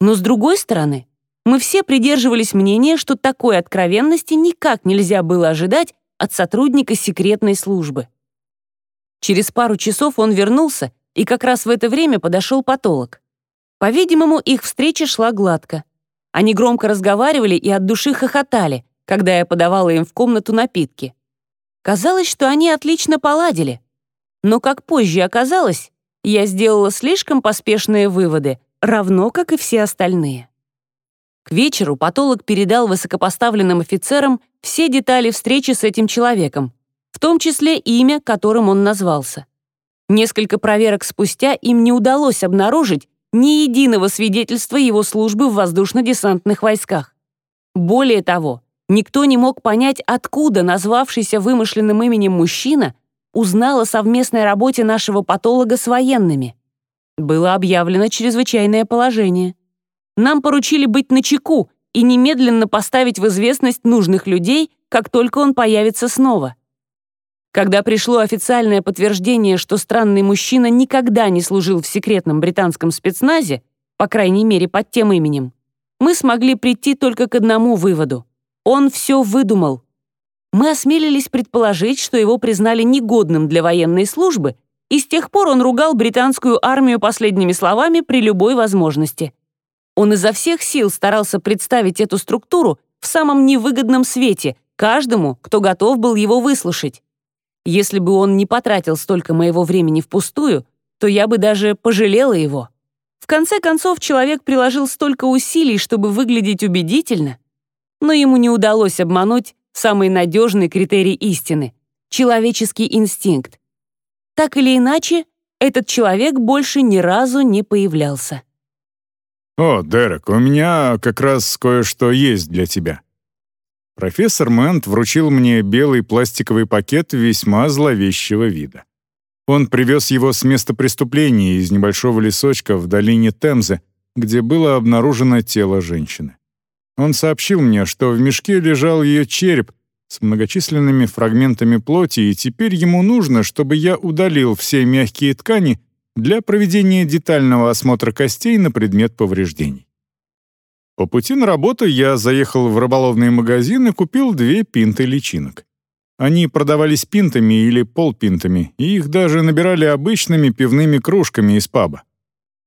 Но с другой стороны, мы все придерживались мнения, что такой откровенности никак нельзя было ожидать от сотрудника секретной службы. Через пару часов он вернулся, и как раз в это время подошел патолог. По-видимому, их встреча шла гладко. Они громко разговаривали и от души хохотали, когда я подавала им в комнату напитки. Казалось, что они отлично поладили. Но, как позже оказалось, я сделала слишком поспешные выводы, равно как и все остальные. К вечеру патолог передал высокопоставленным офицерам все детали встречи с этим человеком, в том числе имя, которым он назвался. Несколько проверок спустя им не удалось обнаружить ни единого свидетельства его службы в воздушно-десантных войсках. Более того, никто не мог понять, откуда назвавшийся вымышленным именем мужчина узнал о совместной работе нашего патолога с военными. Было объявлено чрезвычайное положение. Нам поручили быть начеку и немедленно поставить в известность нужных людей, как только он появится снова. Когда пришло официальное подтверждение, что странный мужчина никогда не служил в секретном британском спецназе, по крайней мере под тем именем, мы смогли прийти только к одному выводу. Он все выдумал. Мы осмелились предположить, что его признали негодным для военной службы, и с тех пор он ругал британскую армию последними словами при любой возможности. Он изо всех сил старался представить эту структуру в самом невыгодном свете каждому, кто готов был его выслушать. Если бы он не потратил столько моего времени впустую, то я бы даже пожалела его. В конце концов, человек приложил столько усилий, чтобы выглядеть убедительно, но ему не удалось обмануть самый надежный критерий истины — человеческий инстинкт. Так или иначе, этот человек больше ни разу не появлялся. «О, Дерек, у меня как раз кое-что есть для тебя», Профессор Мэнт вручил мне белый пластиковый пакет весьма зловещего вида. Он привез его с места преступления из небольшого лесочка в долине Темзы, где было обнаружено тело женщины. Он сообщил мне, что в мешке лежал ее череп с многочисленными фрагментами плоти, и теперь ему нужно, чтобы я удалил все мягкие ткани для проведения детального осмотра костей на предмет повреждений. По пути на работу я заехал в рыболовный магазин и купил две пинты личинок. Они продавались пинтами или полпинтами, и их даже набирали обычными пивными кружками из паба.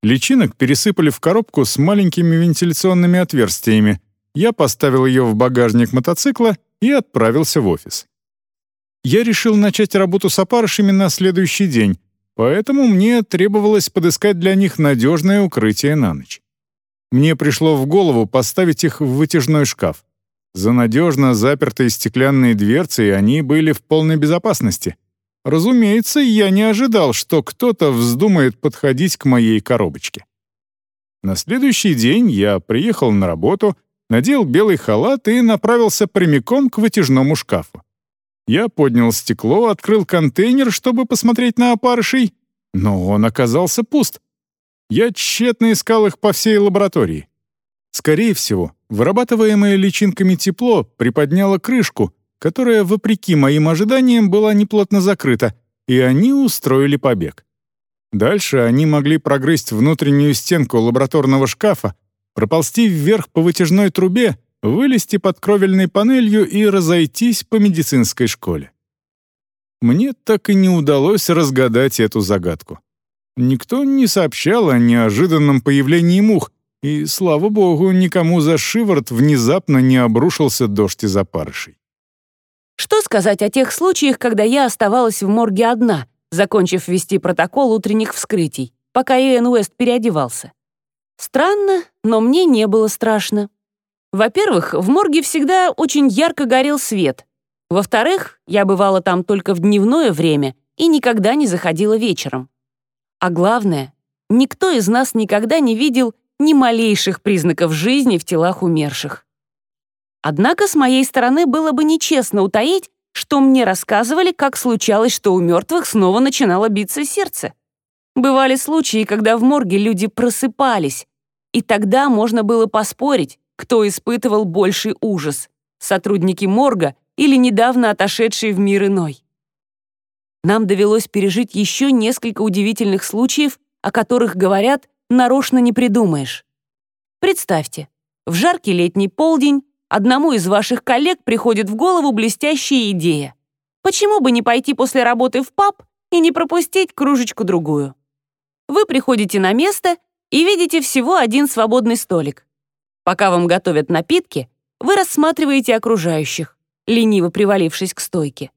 Личинок пересыпали в коробку с маленькими вентиляционными отверстиями. Я поставил ее в багажник мотоцикла и отправился в офис. Я решил начать работу с опарышами на следующий день, поэтому мне требовалось подыскать для них надежное укрытие на ночь. Мне пришло в голову поставить их в вытяжной шкаф. За надежно запертые стеклянные дверцы они были в полной безопасности. Разумеется, я не ожидал, что кто-то вздумает подходить к моей коробочке. На следующий день я приехал на работу, надел белый халат и направился прямиком к вытяжному шкафу. Я поднял стекло, открыл контейнер, чтобы посмотреть на опарышей, но он оказался пуст. Я тщетно искал их по всей лаборатории. Скорее всего, вырабатываемое личинками тепло приподняло крышку, которая, вопреки моим ожиданиям, была неплотно закрыта, и они устроили побег. Дальше они могли прогрызть внутреннюю стенку лабораторного шкафа, проползти вверх по вытяжной трубе, вылезти под кровельной панелью и разойтись по медицинской школе. Мне так и не удалось разгадать эту загадку. Никто не сообщал о неожиданном появлении мух, и, слава богу, никому за шиворот внезапно не обрушился дождь из опарышей. Что сказать о тех случаях, когда я оставалась в морге одна, закончив вести протокол утренних вскрытий, пока Иэн Уэст переодевался? Странно, но мне не было страшно. Во-первых, в морге всегда очень ярко горел свет. Во-вторых, я бывала там только в дневное время и никогда не заходила вечером. А главное, никто из нас никогда не видел ни малейших признаков жизни в телах умерших. Однако с моей стороны было бы нечестно утаить, что мне рассказывали, как случалось, что у мертвых снова начинало биться сердце. Бывали случаи, когда в морге люди просыпались, и тогда можно было поспорить, кто испытывал больший ужас — сотрудники морга или недавно отошедшие в мир иной нам довелось пережить еще несколько удивительных случаев, о которых, говорят, нарочно не придумаешь. Представьте, в жаркий летний полдень одному из ваших коллег приходит в голову блестящая идея. Почему бы не пойти после работы в паб и не пропустить кружечку-другую? Вы приходите на место и видите всего один свободный столик. Пока вам готовят напитки, вы рассматриваете окружающих, лениво привалившись к стойке.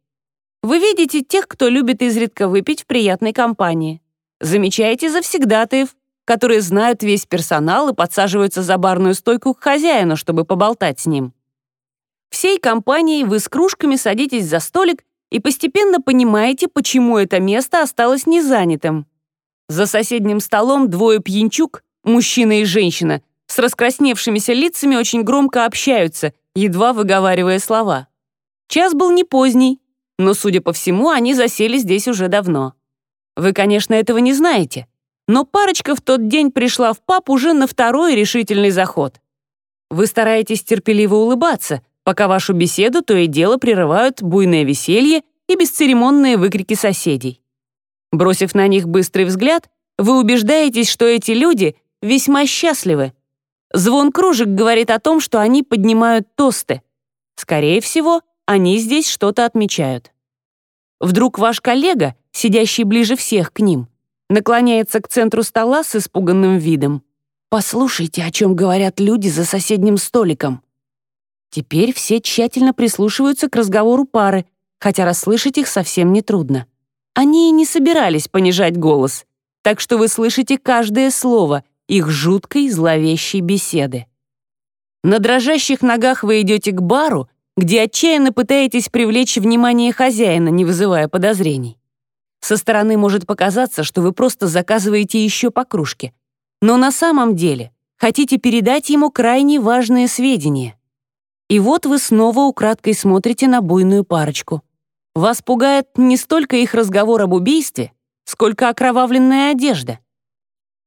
Вы видите тех, кто любит изредка выпить в приятной компании. Замечаете завсегдатаев, которые знают весь персонал и подсаживаются за барную стойку к хозяину, чтобы поболтать с ним. Всей компанией вы с кружками садитесь за столик и постепенно понимаете, почему это место осталось незанятым. За соседним столом двое пьянчук, мужчина и женщина, с раскрасневшимися лицами очень громко общаются, едва выговаривая слова. Час был не поздний, но, судя по всему, они засели здесь уже давно. Вы, конечно, этого не знаете, но парочка в тот день пришла в паб уже на второй решительный заход. Вы стараетесь терпеливо улыбаться, пока вашу беседу то и дело прерывают буйное веселье и бесцеремонные выкрики соседей. Бросив на них быстрый взгляд, вы убеждаетесь, что эти люди весьма счастливы. Звон кружек говорит о том, что они поднимают тосты. Скорее всего, они здесь что-то отмечают. Вдруг ваш коллега, сидящий ближе всех к ним, наклоняется к центру стола с испуганным видом. «Послушайте, о чем говорят люди за соседним столиком». Теперь все тщательно прислушиваются к разговору пары, хотя расслышать их совсем нетрудно. Они и не собирались понижать голос, так что вы слышите каждое слово их жуткой зловещей беседы. На дрожащих ногах вы идете к бару, где отчаянно пытаетесь привлечь внимание хозяина, не вызывая подозрений. Со стороны может показаться, что вы просто заказываете еще по кружке. Но на самом деле хотите передать ему крайне важные сведения. И вот вы снова украдкой смотрите на буйную парочку. Вас пугает не столько их разговор об убийстве, сколько окровавленная одежда.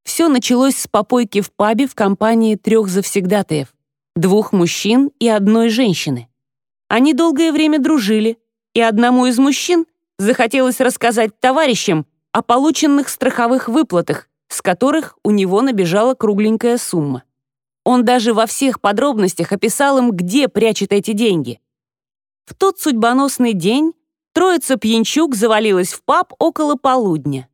Все началось с попойки в пабе в компании трех завсегдатаев, двух мужчин и одной женщины. Они долгое время дружили, и одному из мужчин захотелось рассказать товарищам о полученных страховых выплатах, с которых у него набежала кругленькая сумма. Он даже во всех подробностях описал им, где прячет эти деньги. В тот судьбоносный день троица пьянчук завалилась в паб около полудня.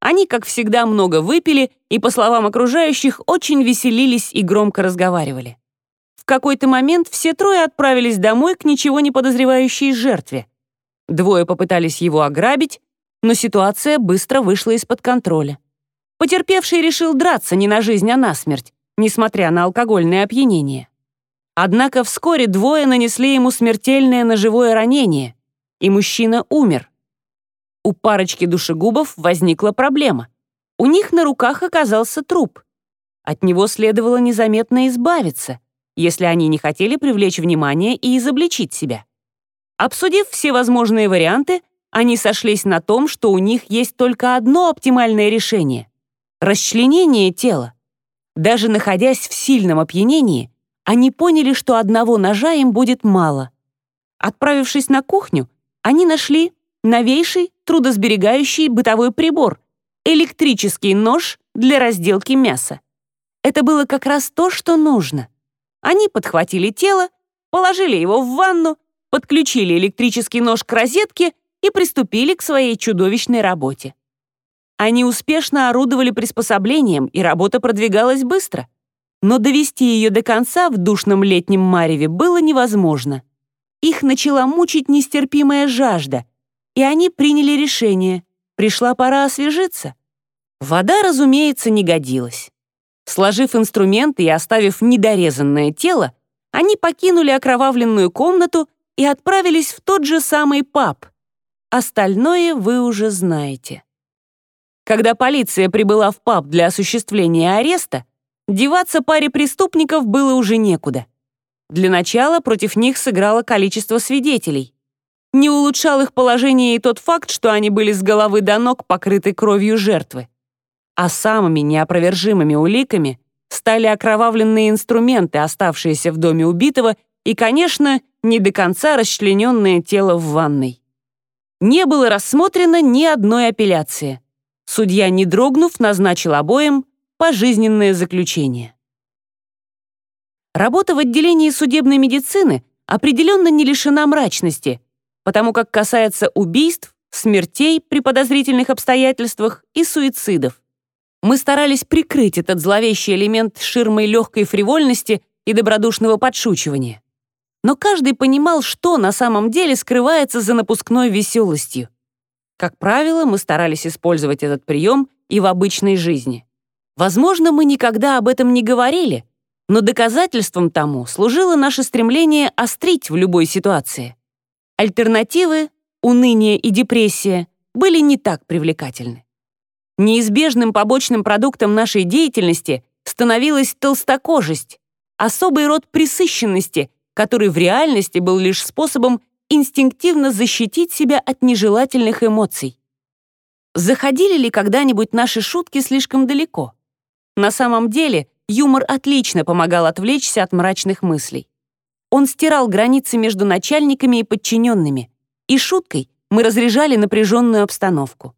Они, как всегда, много выпили и, по словам окружающих, очень веселились и громко разговаривали. В какой-то момент все трое отправились домой к ничего не подозревающей жертве. Двое попытались его ограбить, но ситуация быстро вышла из-под контроля. Потерпевший решил драться не на жизнь, а на смерть, несмотря на алкогольное опьянение. Однако вскоре двое нанесли ему смертельное ножевое ранение, и мужчина умер. У парочки душегубов возникла проблема. У них на руках оказался труп. От него следовало незаметно избавиться, если они не хотели привлечь внимание и изобличить себя. Обсудив все возможные варианты, они сошлись на том, что у них есть только одно оптимальное решение — расчленение тела. Даже находясь в сильном опьянении, они поняли, что одного ножа им будет мало. Отправившись на кухню, они нашли новейший трудосберегающий бытовой прибор — электрический нож для разделки мяса. Это было как раз то, что нужно. Они подхватили тело, положили его в ванну подключили электрический нож к розетке и приступили к своей чудовищной работе. Они успешно орудовали приспособлением, и работа продвигалась быстро. Но довести ее до конца в душном летнем мареве было невозможно. Их начала мучить нестерпимая жажда, и они приняли решение. Пришла пора освежиться. Вода, разумеется, не годилась. Сложив инструменты и оставив недорезанное тело, они покинули окровавленную комнату и отправились в тот же самый паб. Остальное вы уже знаете. Когда полиция прибыла в паб для осуществления ареста, деваться паре преступников было уже некуда. Для начала против них сыграло количество свидетелей. Не улучшал их положение и тот факт, что они были с головы до ног покрыты кровью жертвы. А самыми неопровержимыми уликами стали окровавленные инструменты, оставшиеся в доме убитого, и, конечно, не до конца расчлененное тело в ванной. Не было рассмотрено ни одной апелляции. Судья, не дрогнув, назначил обоим пожизненное заключение. Работа в отделении судебной медицины определенно не лишена мрачности, потому как касается убийств, смертей при подозрительных обстоятельствах и суицидов. Мы старались прикрыть этот зловещий элемент ширмой легкой фривольности и добродушного подшучивания но каждый понимал, что на самом деле скрывается за напускной веселостью. Как правило, мы старались использовать этот прием и в обычной жизни. Возможно, мы никогда об этом не говорили, но доказательством тому служило наше стремление острить в любой ситуации. Альтернативы уныние и депрессия были не так привлекательны. Неизбежным побочным продуктом нашей деятельности становилась толстокожесть, особый род пресыщенности, который в реальности был лишь способом инстинктивно защитить себя от нежелательных эмоций. Заходили ли когда-нибудь наши шутки слишком далеко? На самом деле, юмор отлично помогал отвлечься от мрачных мыслей. Он стирал границы между начальниками и подчиненными, и шуткой мы разряжали напряженную обстановку.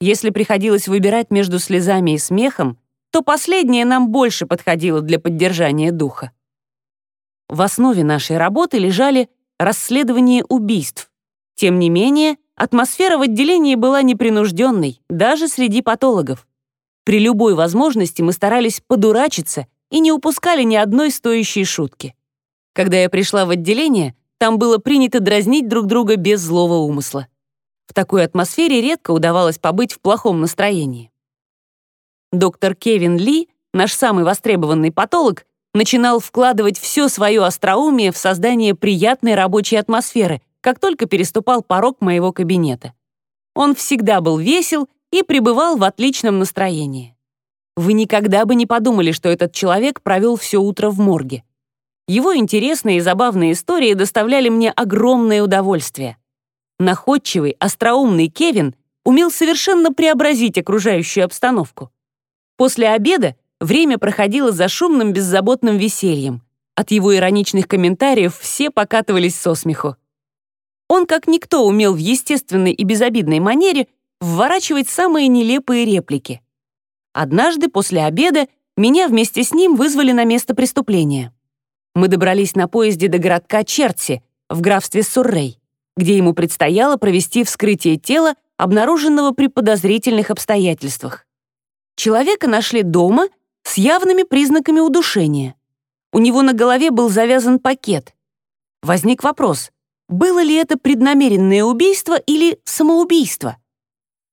Если приходилось выбирать между слезами и смехом, то последнее нам больше подходило для поддержания духа. В основе нашей работы лежали расследование убийств. Тем не менее, атмосфера в отделении была непринужденной, даже среди патологов. При любой возможности мы старались подурачиться и не упускали ни одной стоящей шутки. Когда я пришла в отделение, там было принято дразнить друг друга без злого умысла. В такой атмосфере редко удавалось побыть в плохом настроении. Доктор Кевин Ли, наш самый востребованный патолог, начинал вкладывать все свое остроумие в создание приятной рабочей атмосферы, как только переступал порог моего кабинета. Он всегда был весел и пребывал в отличном настроении. Вы никогда бы не подумали, что этот человек провел все утро в морге. Его интересные и забавные истории доставляли мне огромное удовольствие. Находчивый, остроумный Кевин умел совершенно преобразить окружающую обстановку. После обеда время проходило за шумным беззаботным весельем. От его ироничных комментариев все покатывались со смеху. Он, как никто, умел в естественной и безобидной манере вворачивать самые нелепые реплики. Однажды после обеда меня вместе с ним вызвали на место преступления. Мы добрались на поезде до городка Черти в графстве Суррей где ему предстояло провести вскрытие тела, обнаруженного при подозрительных обстоятельствах. Человека нашли дома с явными признаками удушения. У него на голове был завязан пакет. Возник вопрос, было ли это преднамеренное убийство или самоубийство?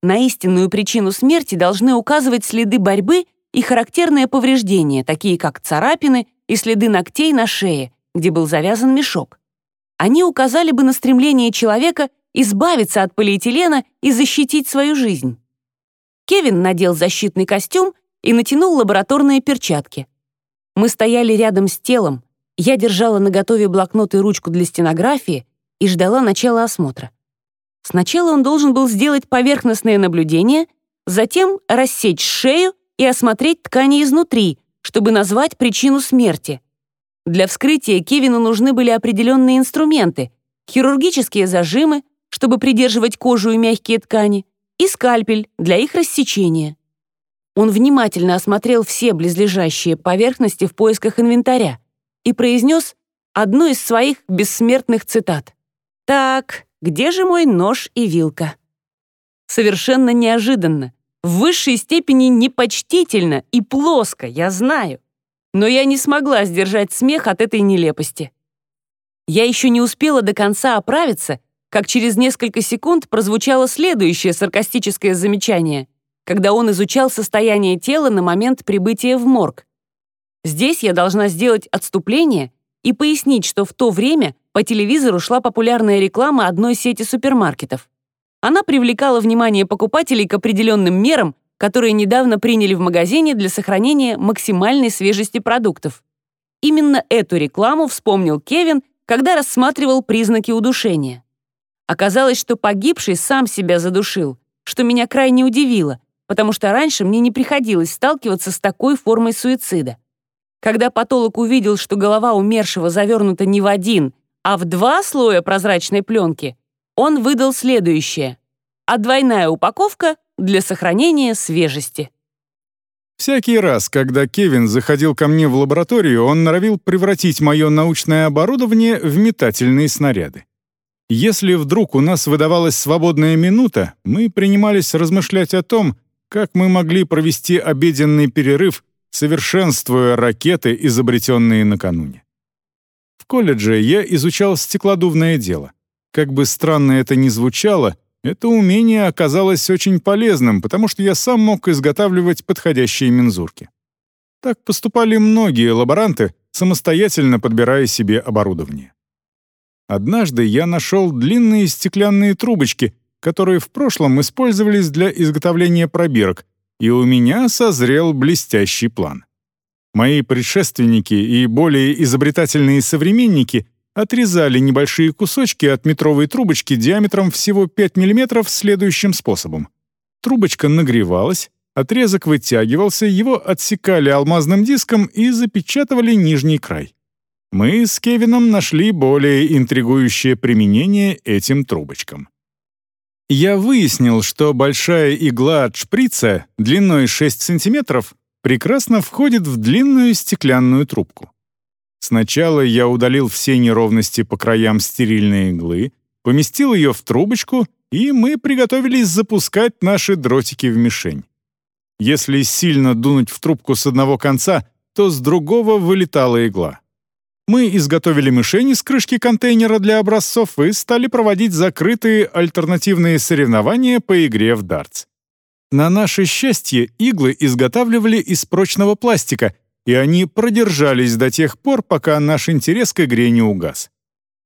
На истинную причину смерти должны указывать следы борьбы и характерные повреждения, такие как царапины и следы ногтей на шее, где был завязан мешок они указали бы на стремление человека избавиться от полиэтилена и защитить свою жизнь. Кевин надел защитный костюм и натянул лабораторные перчатки. Мы стояли рядом с телом, я держала наготове блокнот и ручку для стенографии и ждала начала осмотра. Сначала он должен был сделать поверхностное наблюдение, затем рассечь шею и осмотреть ткани изнутри, чтобы назвать причину смерти — для вскрытия Кевину нужны были определенные инструменты, хирургические зажимы, чтобы придерживать кожу и мягкие ткани, и скальпель для их рассечения. Он внимательно осмотрел все близлежащие поверхности в поисках инвентаря и произнес одну из своих бессмертных цитат. «Так, где же мой нож и вилка?» Совершенно неожиданно, в высшей степени непочтительно и плоско, я знаю но я не смогла сдержать смех от этой нелепости. Я еще не успела до конца оправиться, как через несколько секунд прозвучало следующее саркастическое замечание, когда он изучал состояние тела на момент прибытия в морг. Здесь я должна сделать отступление и пояснить, что в то время по телевизору шла популярная реклама одной сети супермаркетов. Она привлекала внимание покупателей к определенным мерам, которые недавно приняли в магазине для сохранения максимальной свежести продуктов. Именно эту рекламу вспомнил Кевин, когда рассматривал признаки удушения. Оказалось, что погибший сам себя задушил, что меня крайне удивило, потому что раньше мне не приходилось сталкиваться с такой формой суицида. Когда патолог увидел, что голова умершего завернута не в один, а в два слоя прозрачной пленки, он выдал следующее. А двойная упаковка для сохранения свежести. Всякий раз, когда Кевин заходил ко мне в лабораторию, он норовил превратить мое научное оборудование в метательные снаряды. Если вдруг у нас выдавалась свободная минута, мы принимались размышлять о том, как мы могли провести обеденный перерыв, совершенствуя ракеты, изобретенные накануне. В колледже я изучал стеклодувное дело. Как бы странно это ни звучало, это умение оказалось очень полезным, потому что я сам мог изготавливать подходящие мензурки. Так поступали многие лаборанты, самостоятельно подбирая себе оборудование. Однажды я нашел длинные стеклянные трубочки, которые в прошлом использовались для изготовления пробирок, и у меня созрел блестящий план. Мои предшественники и более изобретательные современники отрезали небольшие кусочки от метровой трубочки диаметром всего 5 мм следующим способом. Трубочка нагревалась, отрезок вытягивался, его отсекали алмазным диском и запечатывали нижний край. Мы с Кевином нашли более интригующее применение этим трубочкам. Я выяснил, что большая игла от шприца длиной 6 см прекрасно входит в длинную стеклянную трубку. Сначала я удалил все неровности по краям стерильной иглы, поместил ее в трубочку, и мы приготовились запускать наши дротики в мишень. Если сильно дунуть в трубку с одного конца, то с другого вылетала игла. Мы изготовили мишени с крышки контейнера для образцов и стали проводить закрытые альтернативные соревнования по игре в дартс. На наше счастье иглы изготавливали из прочного пластика, и они продержались до тех пор, пока наш интерес к игре не угас.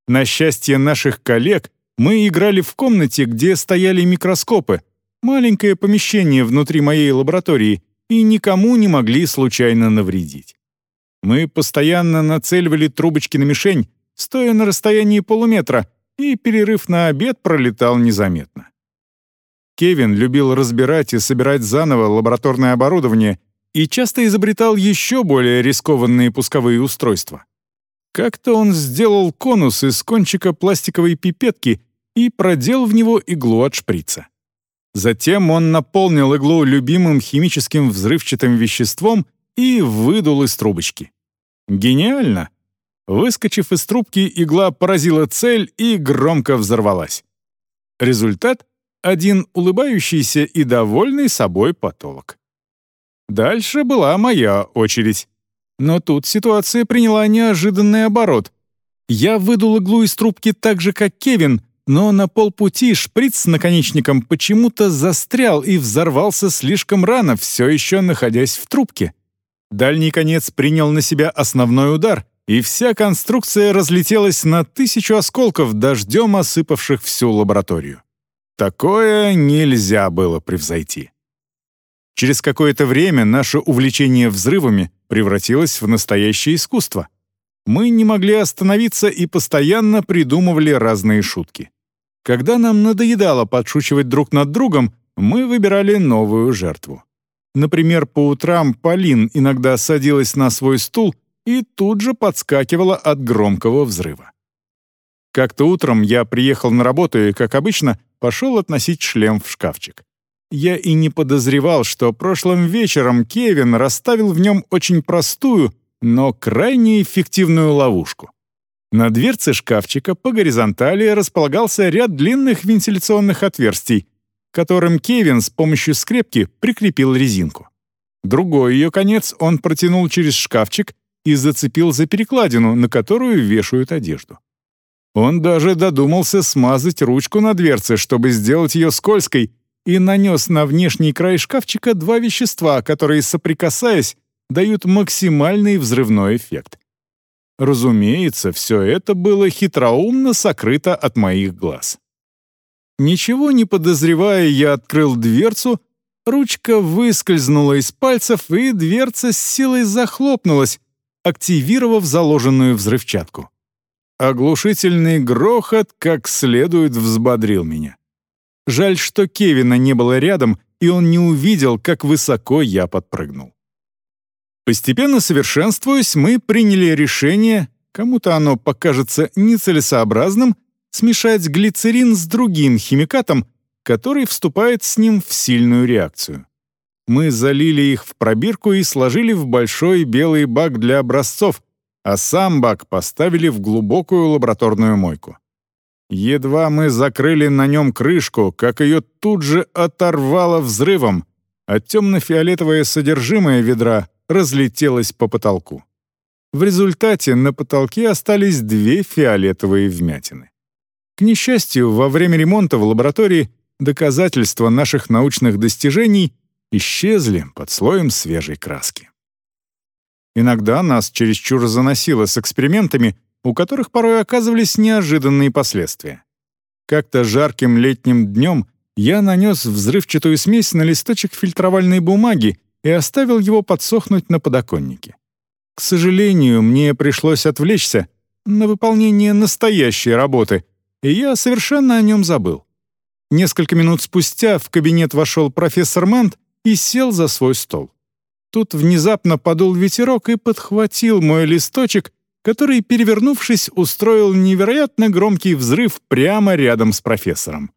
На счастье наших коллег мы играли в комнате, где стояли микроскопы, маленькое помещение внутри моей лаборатории, и никому не могли случайно навредить. Мы постоянно нацеливали трубочки на мишень, стоя на расстоянии полуметра, и перерыв на обед пролетал незаметно. Кевин любил разбирать и собирать заново лабораторное оборудование и часто изобретал еще более рискованные пусковые устройства. Как-то он сделал конус из кончика пластиковой пипетки и продел в него иглу от шприца. Затем он наполнил иглу любимым химическим взрывчатым веществом и выдул из трубочки. Гениально! Выскочив из трубки, игла поразила цель и громко взорвалась. Результат — один улыбающийся и довольный собой потолок. Дальше была моя очередь. Но тут ситуация приняла неожиданный оборот. Я выдул иглу из трубки так же, как Кевин, но на полпути шприц с наконечником почему-то застрял и взорвался слишком рано, все еще находясь в трубке. Дальний конец принял на себя основной удар, и вся конструкция разлетелась на тысячу осколков, дождем осыпавших всю лабораторию. Такое нельзя было превзойти. Через какое-то время наше увлечение взрывами превратилось в настоящее искусство. Мы не могли остановиться и постоянно придумывали разные шутки. Когда нам надоедало подшучивать друг над другом, мы выбирали новую жертву. Например, по утрам Полин иногда садилась на свой стул и тут же подскакивала от громкого взрыва. Как-то утром я приехал на работу и, как обычно, пошел относить шлем в шкафчик. Я и не подозревал, что прошлым вечером Кевин расставил в нем очень простую, но крайне эффективную ловушку. На дверце шкафчика по горизонтали располагался ряд длинных вентиляционных отверстий, которым Кевин с помощью скрепки прикрепил резинку. Другой ее конец он протянул через шкафчик и зацепил за перекладину, на которую вешают одежду. Он даже додумался смазать ручку на дверце, чтобы сделать ее скользкой и нанес на внешний край шкафчика два вещества, которые, соприкасаясь, дают максимальный взрывной эффект. Разумеется, все это было хитроумно сокрыто от моих глаз. Ничего не подозревая, я открыл дверцу, ручка выскользнула из пальцев, и дверца с силой захлопнулась, активировав заложенную взрывчатку. Оглушительный грохот как следует взбодрил меня. Жаль, что Кевина не было рядом, и он не увидел, как высоко я подпрыгнул. Постепенно совершенствуясь, мы приняли решение, кому-то оно покажется нецелесообразным, смешать глицерин с другим химикатом, который вступает с ним в сильную реакцию. Мы залили их в пробирку и сложили в большой белый бак для образцов, а сам бак поставили в глубокую лабораторную мойку. Едва мы закрыли на нем крышку, как ее тут же оторвало взрывом, а темно-фиолетовое содержимое ведра разлетелось по потолку. В результате на потолке остались две фиолетовые вмятины. К несчастью, во время ремонта в лаборатории доказательства наших научных достижений исчезли под слоем свежей краски. Иногда нас чересчур заносило с экспериментами, у которых порой оказывались неожиданные последствия. Как-то жарким летним днем я нанес взрывчатую смесь на листочек фильтровальной бумаги и оставил его подсохнуть на подоконнике. К сожалению, мне пришлось отвлечься на выполнение настоящей работы, и я совершенно о нем забыл. Несколько минут спустя в кабинет вошел профессор Мант и сел за свой стол. Тут внезапно подул ветерок и подхватил мой листочек, который, перевернувшись, устроил невероятно громкий взрыв прямо рядом с профессором.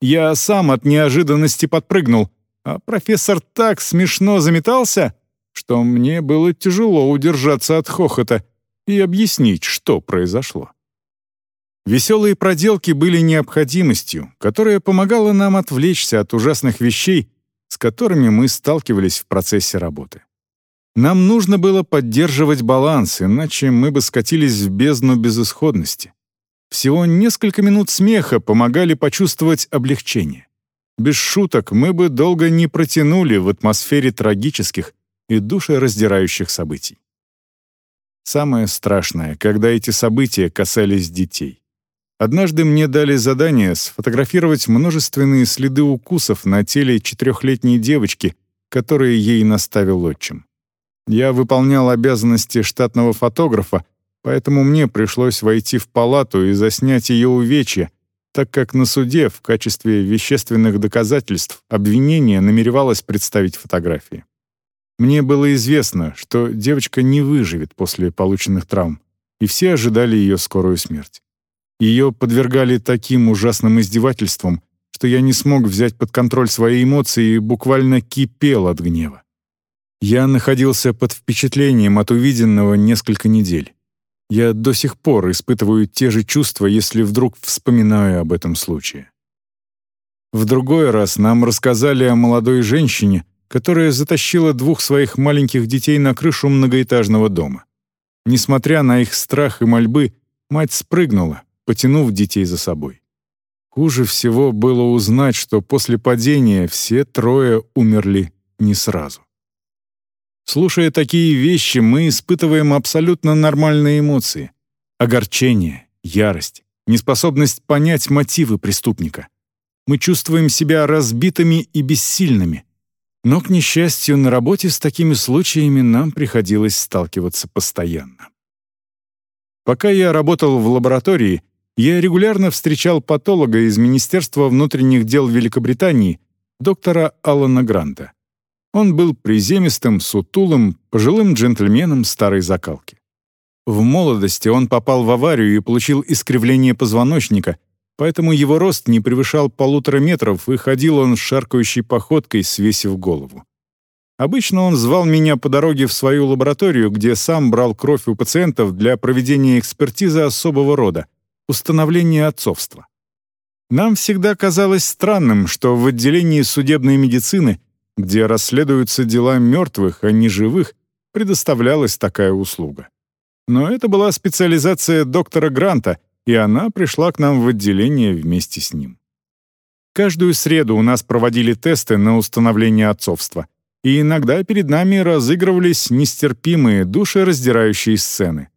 Я сам от неожиданности подпрыгнул, а профессор так смешно заметался, что мне было тяжело удержаться от хохота и объяснить, что произошло. Веселые проделки были необходимостью, которая помогала нам отвлечься от ужасных вещей, с которыми мы сталкивались в процессе работы. Нам нужно было поддерживать баланс, иначе мы бы скатились в бездну безысходности. Всего несколько минут смеха помогали почувствовать облегчение. Без шуток мы бы долго не протянули в атмосфере трагических и душераздирающих событий. Самое страшное, когда эти события касались детей. Однажды мне дали задание сфотографировать множественные следы укусов на теле четырехлетней девочки, которые ей наставил отчим. Я выполнял обязанности штатного фотографа, поэтому мне пришлось войти в палату и заснять ее увечья, так как на суде в качестве вещественных доказательств обвинение намеревалось представить фотографии. Мне было известно, что девочка не выживет после полученных травм, и все ожидали ее скорую смерть. Ее подвергали таким ужасным издевательствам, что я не смог взять под контроль свои эмоции и буквально кипел от гнева. Я находился под впечатлением от увиденного несколько недель. Я до сих пор испытываю те же чувства, если вдруг вспоминаю об этом случае. В другой раз нам рассказали о молодой женщине, которая затащила двух своих маленьких детей на крышу многоэтажного дома. Несмотря на их страх и мольбы, мать спрыгнула, потянув детей за собой. Хуже всего было узнать, что после падения все трое умерли не сразу. Слушая такие вещи, мы испытываем абсолютно нормальные эмоции. Огорчение, ярость, неспособность понять мотивы преступника. Мы чувствуем себя разбитыми и бессильными. Но, к несчастью, на работе с такими случаями нам приходилось сталкиваться постоянно. Пока я работал в лаборатории, я регулярно встречал патолога из Министерства внутренних дел Великобритании, доктора Алана Гранта. Он был приземистым, сутулым, пожилым джентльменом старой закалки. В молодости он попал в аварию и получил искривление позвоночника, поэтому его рост не превышал полутора метров, и ходил он шаркающей походкой, свесив голову. Обычно он звал меня по дороге в свою лабораторию, где сам брал кровь у пациентов для проведения экспертизы особого рода — установления отцовства. Нам всегда казалось странным, что в отделении судебной медицины, где расследуются дела мертвых, а не живых, предоставлялась такая услуга. Но это была специализация доктора Гранта, и она пришла к нам в отделение вместе с ним. Каждую среду у нас проводили тесты на установление отцовства, и иногда перед нами разыгрывались нестерпимые, душераздирающие сцены.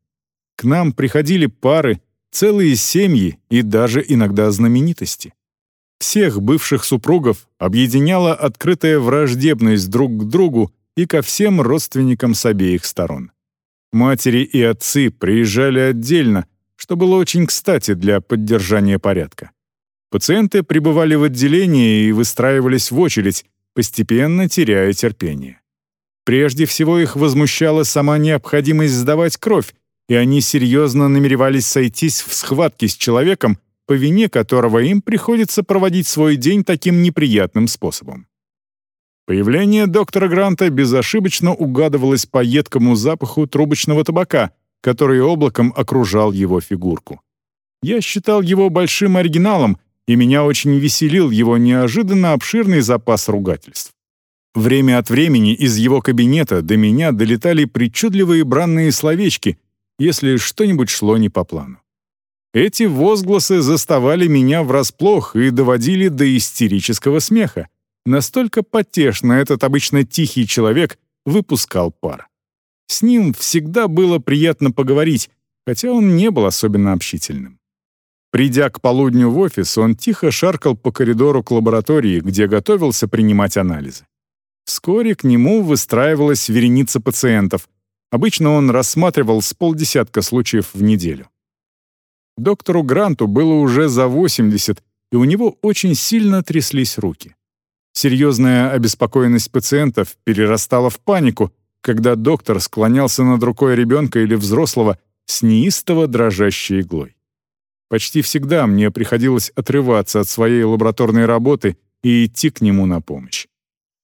К нам приходили пары, целые семьи и даже иногда знаменитости. Всех бывших супругов объединяла открытая враждебность друг к другу и ко всем родственникам с обеих сторон. Матери и отцы приезжали отдельно, что было очень кстати для поддержания порядка. Пациенты пребывали в отделении и выстраивались в очередь, постепенно теряя терпение. Прежде всего их возмущала сама необходимость сдавать кровь, и они серьезно намеревались сойтись в схватке с человеком, по вине которого им приходится проводить свой день таким неприятным способом. Появление доктора Гранта безошибочно угадывалось по едкому запаху трубочного табака, который облаком окружал его фигурку. Я считал его большим оригиналом, и меня очень веселил его неожиданно обширный запас ругательств. Время от времени из его кабинета до меня долетали причудливые бранные словечки, если что-нибудь шло не по плану. Эти возгласы заставали меня врасплох и доводили до истерического смеха. Настолько потешно этот обычно тихий человек выпускал пар. С ним всегда было приятно поговорить, хотя он не был особенно общительным. Придя к полудню в офис, он тихо шаркал по коридору к лаборатории, где готовился принимать анализы. Вскоре к нему выстраивалась вереница пациентов. Обычно он рассматривал с полдесятка случаев в неделю. Доктору Гранту было уже за 80, и у него очень сильно тряслись руки. Серьезная обеспокоенность пациентов перерастала в панику, когда доктор склонялся над рукой ребенка или взрослого с неистово дрожащей иглой. Почти всегда мне приходилось отрываться от своей лабораторной работы и идти к нему на помощь.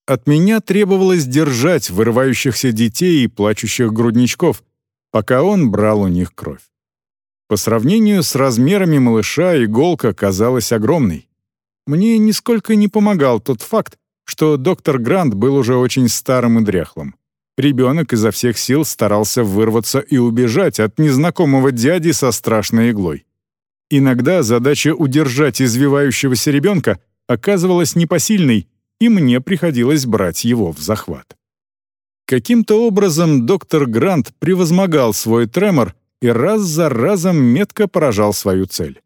От меня требовалось держать вырывающихся детей и плачущих грудничков, пока он брал у них кровь. По сравнению с размерами малыша иголка казалась огромной. Мне нисколько не помогал тот факт, что доктор Грант был уже очень старым и дряхлым. Ребенок изо всех сил старался вырваться и убежать от незнакомого дяди со страшной иглой. Иногда задача удержать извивающегося ребенка оказывалась непосильной, и мне приходилось брать его в захват. Каким-то образом доктор Грант превозмогал свой тремор и раз за разом метко поражал свою цель.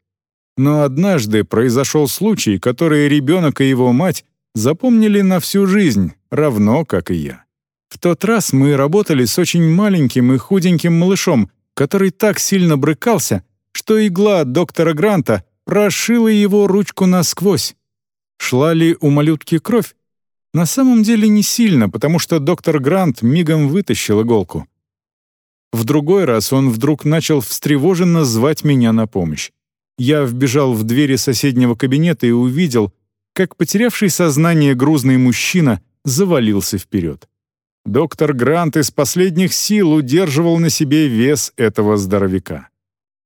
Но однажды произошел случай, который ребенок и его мать запомнили на всю жизнь, равно как и я. В тот раз мы работали с очень маленьким и худеньким малышом, который так сильно брыкался, что игла доктора Гранта прошила его ручку насквозь. Шла ли у малютки кровь? На самом деле не сильно, потому что доктор Грант мигом вытащил иголку. В другой раз он вдруг начал встревоженно звать меня на помощь. Я вбежал в двери соседнего кабинета и увидел, как потерявший сознание грузный мужчина завалился вперед. Доктор Грант из последних сил удерживал на себе вес этого здоровяка.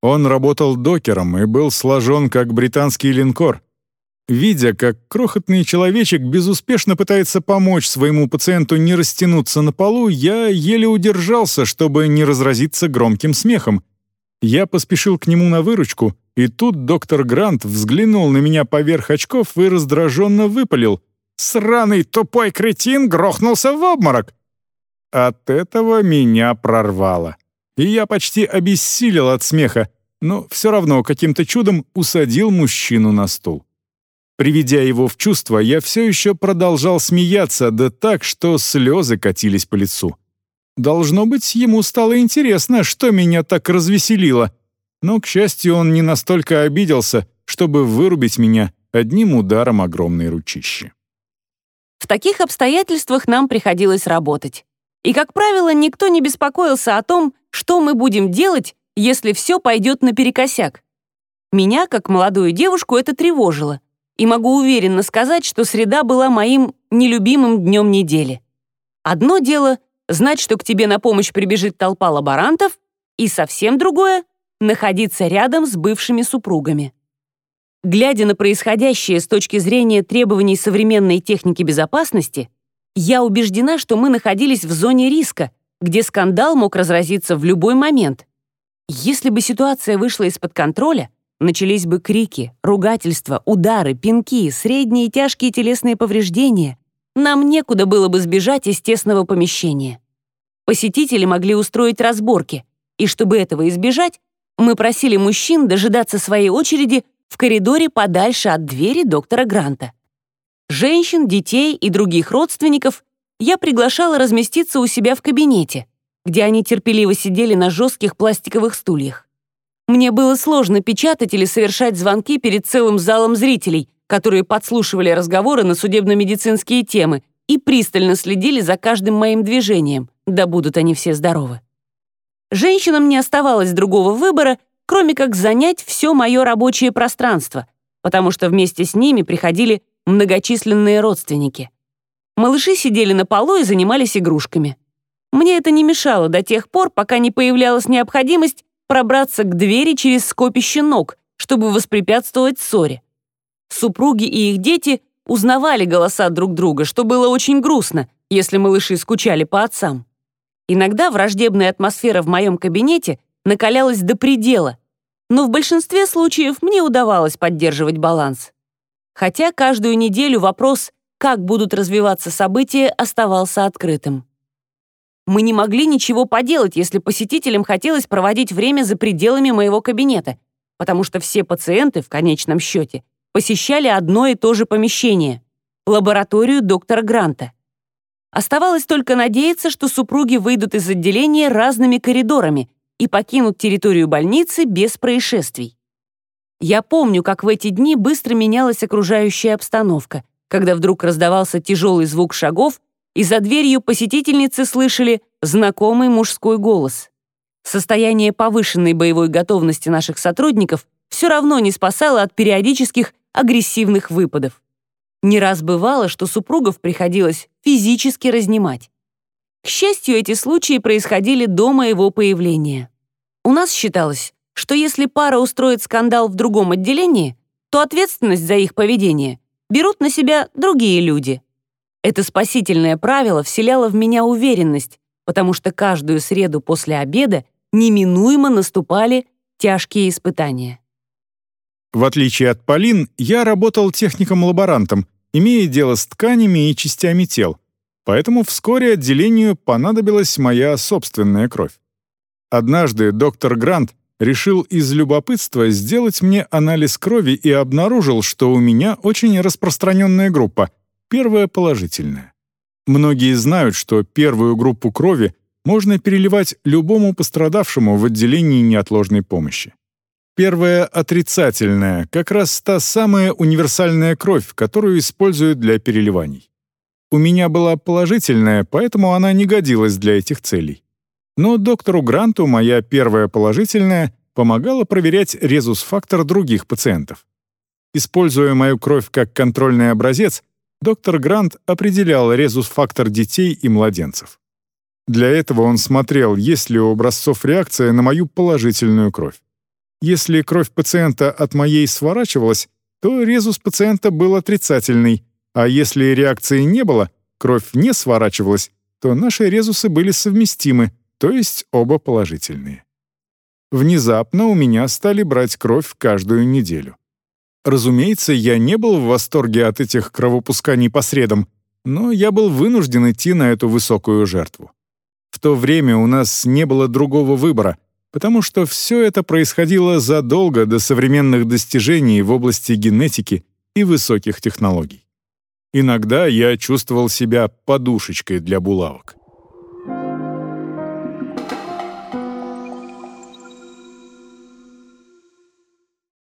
Он работал докером и был сложен как британский линкор. Видя, как крохотный человечек безуспешно пытается помочь своему пациенту не растянуться на полу, я еле удержался, чтобы не разразиться громким смехом. Я поспешил к нему на выручку, и тут доктор Грант взглянул на меня поверх очков и раздраженно выпалил. «Сраный тупой кретин грохнулся в обморок!» От этого меня прорвало. И я почти обессилел от смеха, но все равно каким-то чудом усадил мужчину на стул. Приведя его в чувство, я все еще продолжал смеяться, да так, что слезы катились по лицу. Должно быть, ему стало интересно, что меня так развеселило. Но, к счастью, он не настолько обиделся, чтобы вырубить меня одним ударом огромной ручищи. В таких обстоятельствах нам приходилось работать. И, как правило, никто не беспокоился о том, что мы будем делать, если все пойдет наперекосяк. Меня, как молодую девушку, это тревожило и могу уверенно сказать, что среда была моим нелюбимым днем недели. Одно дело — знать, что к тебе на помощь прибежит толпа лаборантов, и совсем другое — находиться рядом с бывшими супругами. Глядя на происходящее с точки зрения требований современной техники безопасности, я убеждена, что мы находились в зоне риска, где скандал мог разразиться в любой момент. Если бы ситуация вышла из-под контроля, Начались бы крики, ругательства, удары, пинки, средние и тяжкие телесные повреждения. Нам некуда было бы сбежать из тесного помещения. Посетители могли устроить разборки, и чтобы этого избежать, мы просили мужчин дожидаться своей очереди в коридоре подальше от двери доктора Гранта. Женщин, детей и других родственников я приглашала разместиться у себя в кабинете, где они терпеливо сидели на жестких пластиковых стульях. Мне было сложно печатать или совершать звонки перед целым залом зрителей, которые подслушивали разговоры на судебно-медицинские темы и пристально следили за каждым моим движением, да будут они все здоровы. Женщинам не оставалось другого выбора, кроме как занять все мое рабочее пространство, потому что вместе с ними приходили многочисленные родственники. Малыши сидели на полу и занимались игрушками. Мне это не мешало до тех пор, пока не появлялась необходимость пробраться к двери через скопище ног, чтобы воспрепятствовать ссоре. Супруги и их дети узнавали голоса друг друга, что было очень грустно, если малыши скучали по отцам. Иногда враждебная атмосфера в моем кабинете накалялась до предела, но в большинстве случаев мне удавалось поддерживать баланс. Хотя каждую неделю вопрос, как будут развиваться события, оставался открытым. Мы не могли ничего поделать, если посетителям хотелось проводить время за пределами моего кабинета, потому что все пациенты, в конечном счете, посещали одно и то же помещение — лабораторию доктора Гранта. Оставалось только надеяться, что супруги выйдут из отделения разными коридорами и покинут территорию больницы без происшествий. Я помню, как в эти дни быстро менялась окружающая обстановка, когда вдруг раздавался тяжелый звук шагов, и за дверью посетительницы слышали знакомый мужской голос. Состояние повышенной боевой готовности наших сотрудников все равно не спасало от периодических агрессивных выпадов. Не раз бывало, что супругов приходилось физически разнимать. К счастью, эти случаи происходили до моего появления. У нас считалось, что если пара устроит скандал в другом отделении, то ответственность за их поведение берут на себя другие люди. Это спасительное правило вселяло в меня уверенность, потому что каждую среду после обеда неминуемо наступали тяжкие испытания. В отличие от Полин, я работал техником-лаборантом, имея дело с тканями и частями тел, поэтому вскоре отделению понадобилась моя собственная кровь. Однажды доктор Грант решил из любопытства сделать мне анализ крови и обнаружил, что у меня очень распространенная группа, первая положительная. Многие знают, что первую группу крови можно переливать любому пострадавшему в отделении неотложной помощи. Первая отрицательная, как раз та самая универсальная кровь, которую используют для переливаний. У меня была положительная, поэтому она не годилась для этих целей. Но доктору Гранту моя первая положительная помогала проверять резус-фактор других пациентов. Используя мою кровь как контрольный образец, доктор Грант определял резус-фактор детей и младенцев. Для этого он смотрел, есть ли у образцов реакция на мою положительную кровь. Если кровь пациента от моей сворачивалась, то резус пациента был отрицательный, а если реакции не было, кровь не сворачивалась, то наши резусы были совместимы, то есть оба положительные. Внезапно у меня стали брать кровь каждую неделю. Разумеется, я не был в восторге от этих кровопусканий по средам, но я был вынужден идти на эту высокую жертву. В то время у нас не было другого выбора, потому что все это происходило задолго до современных достижений в области генетики и высоких технологий. Иногда я чувствовал себя подушечкой для булавок.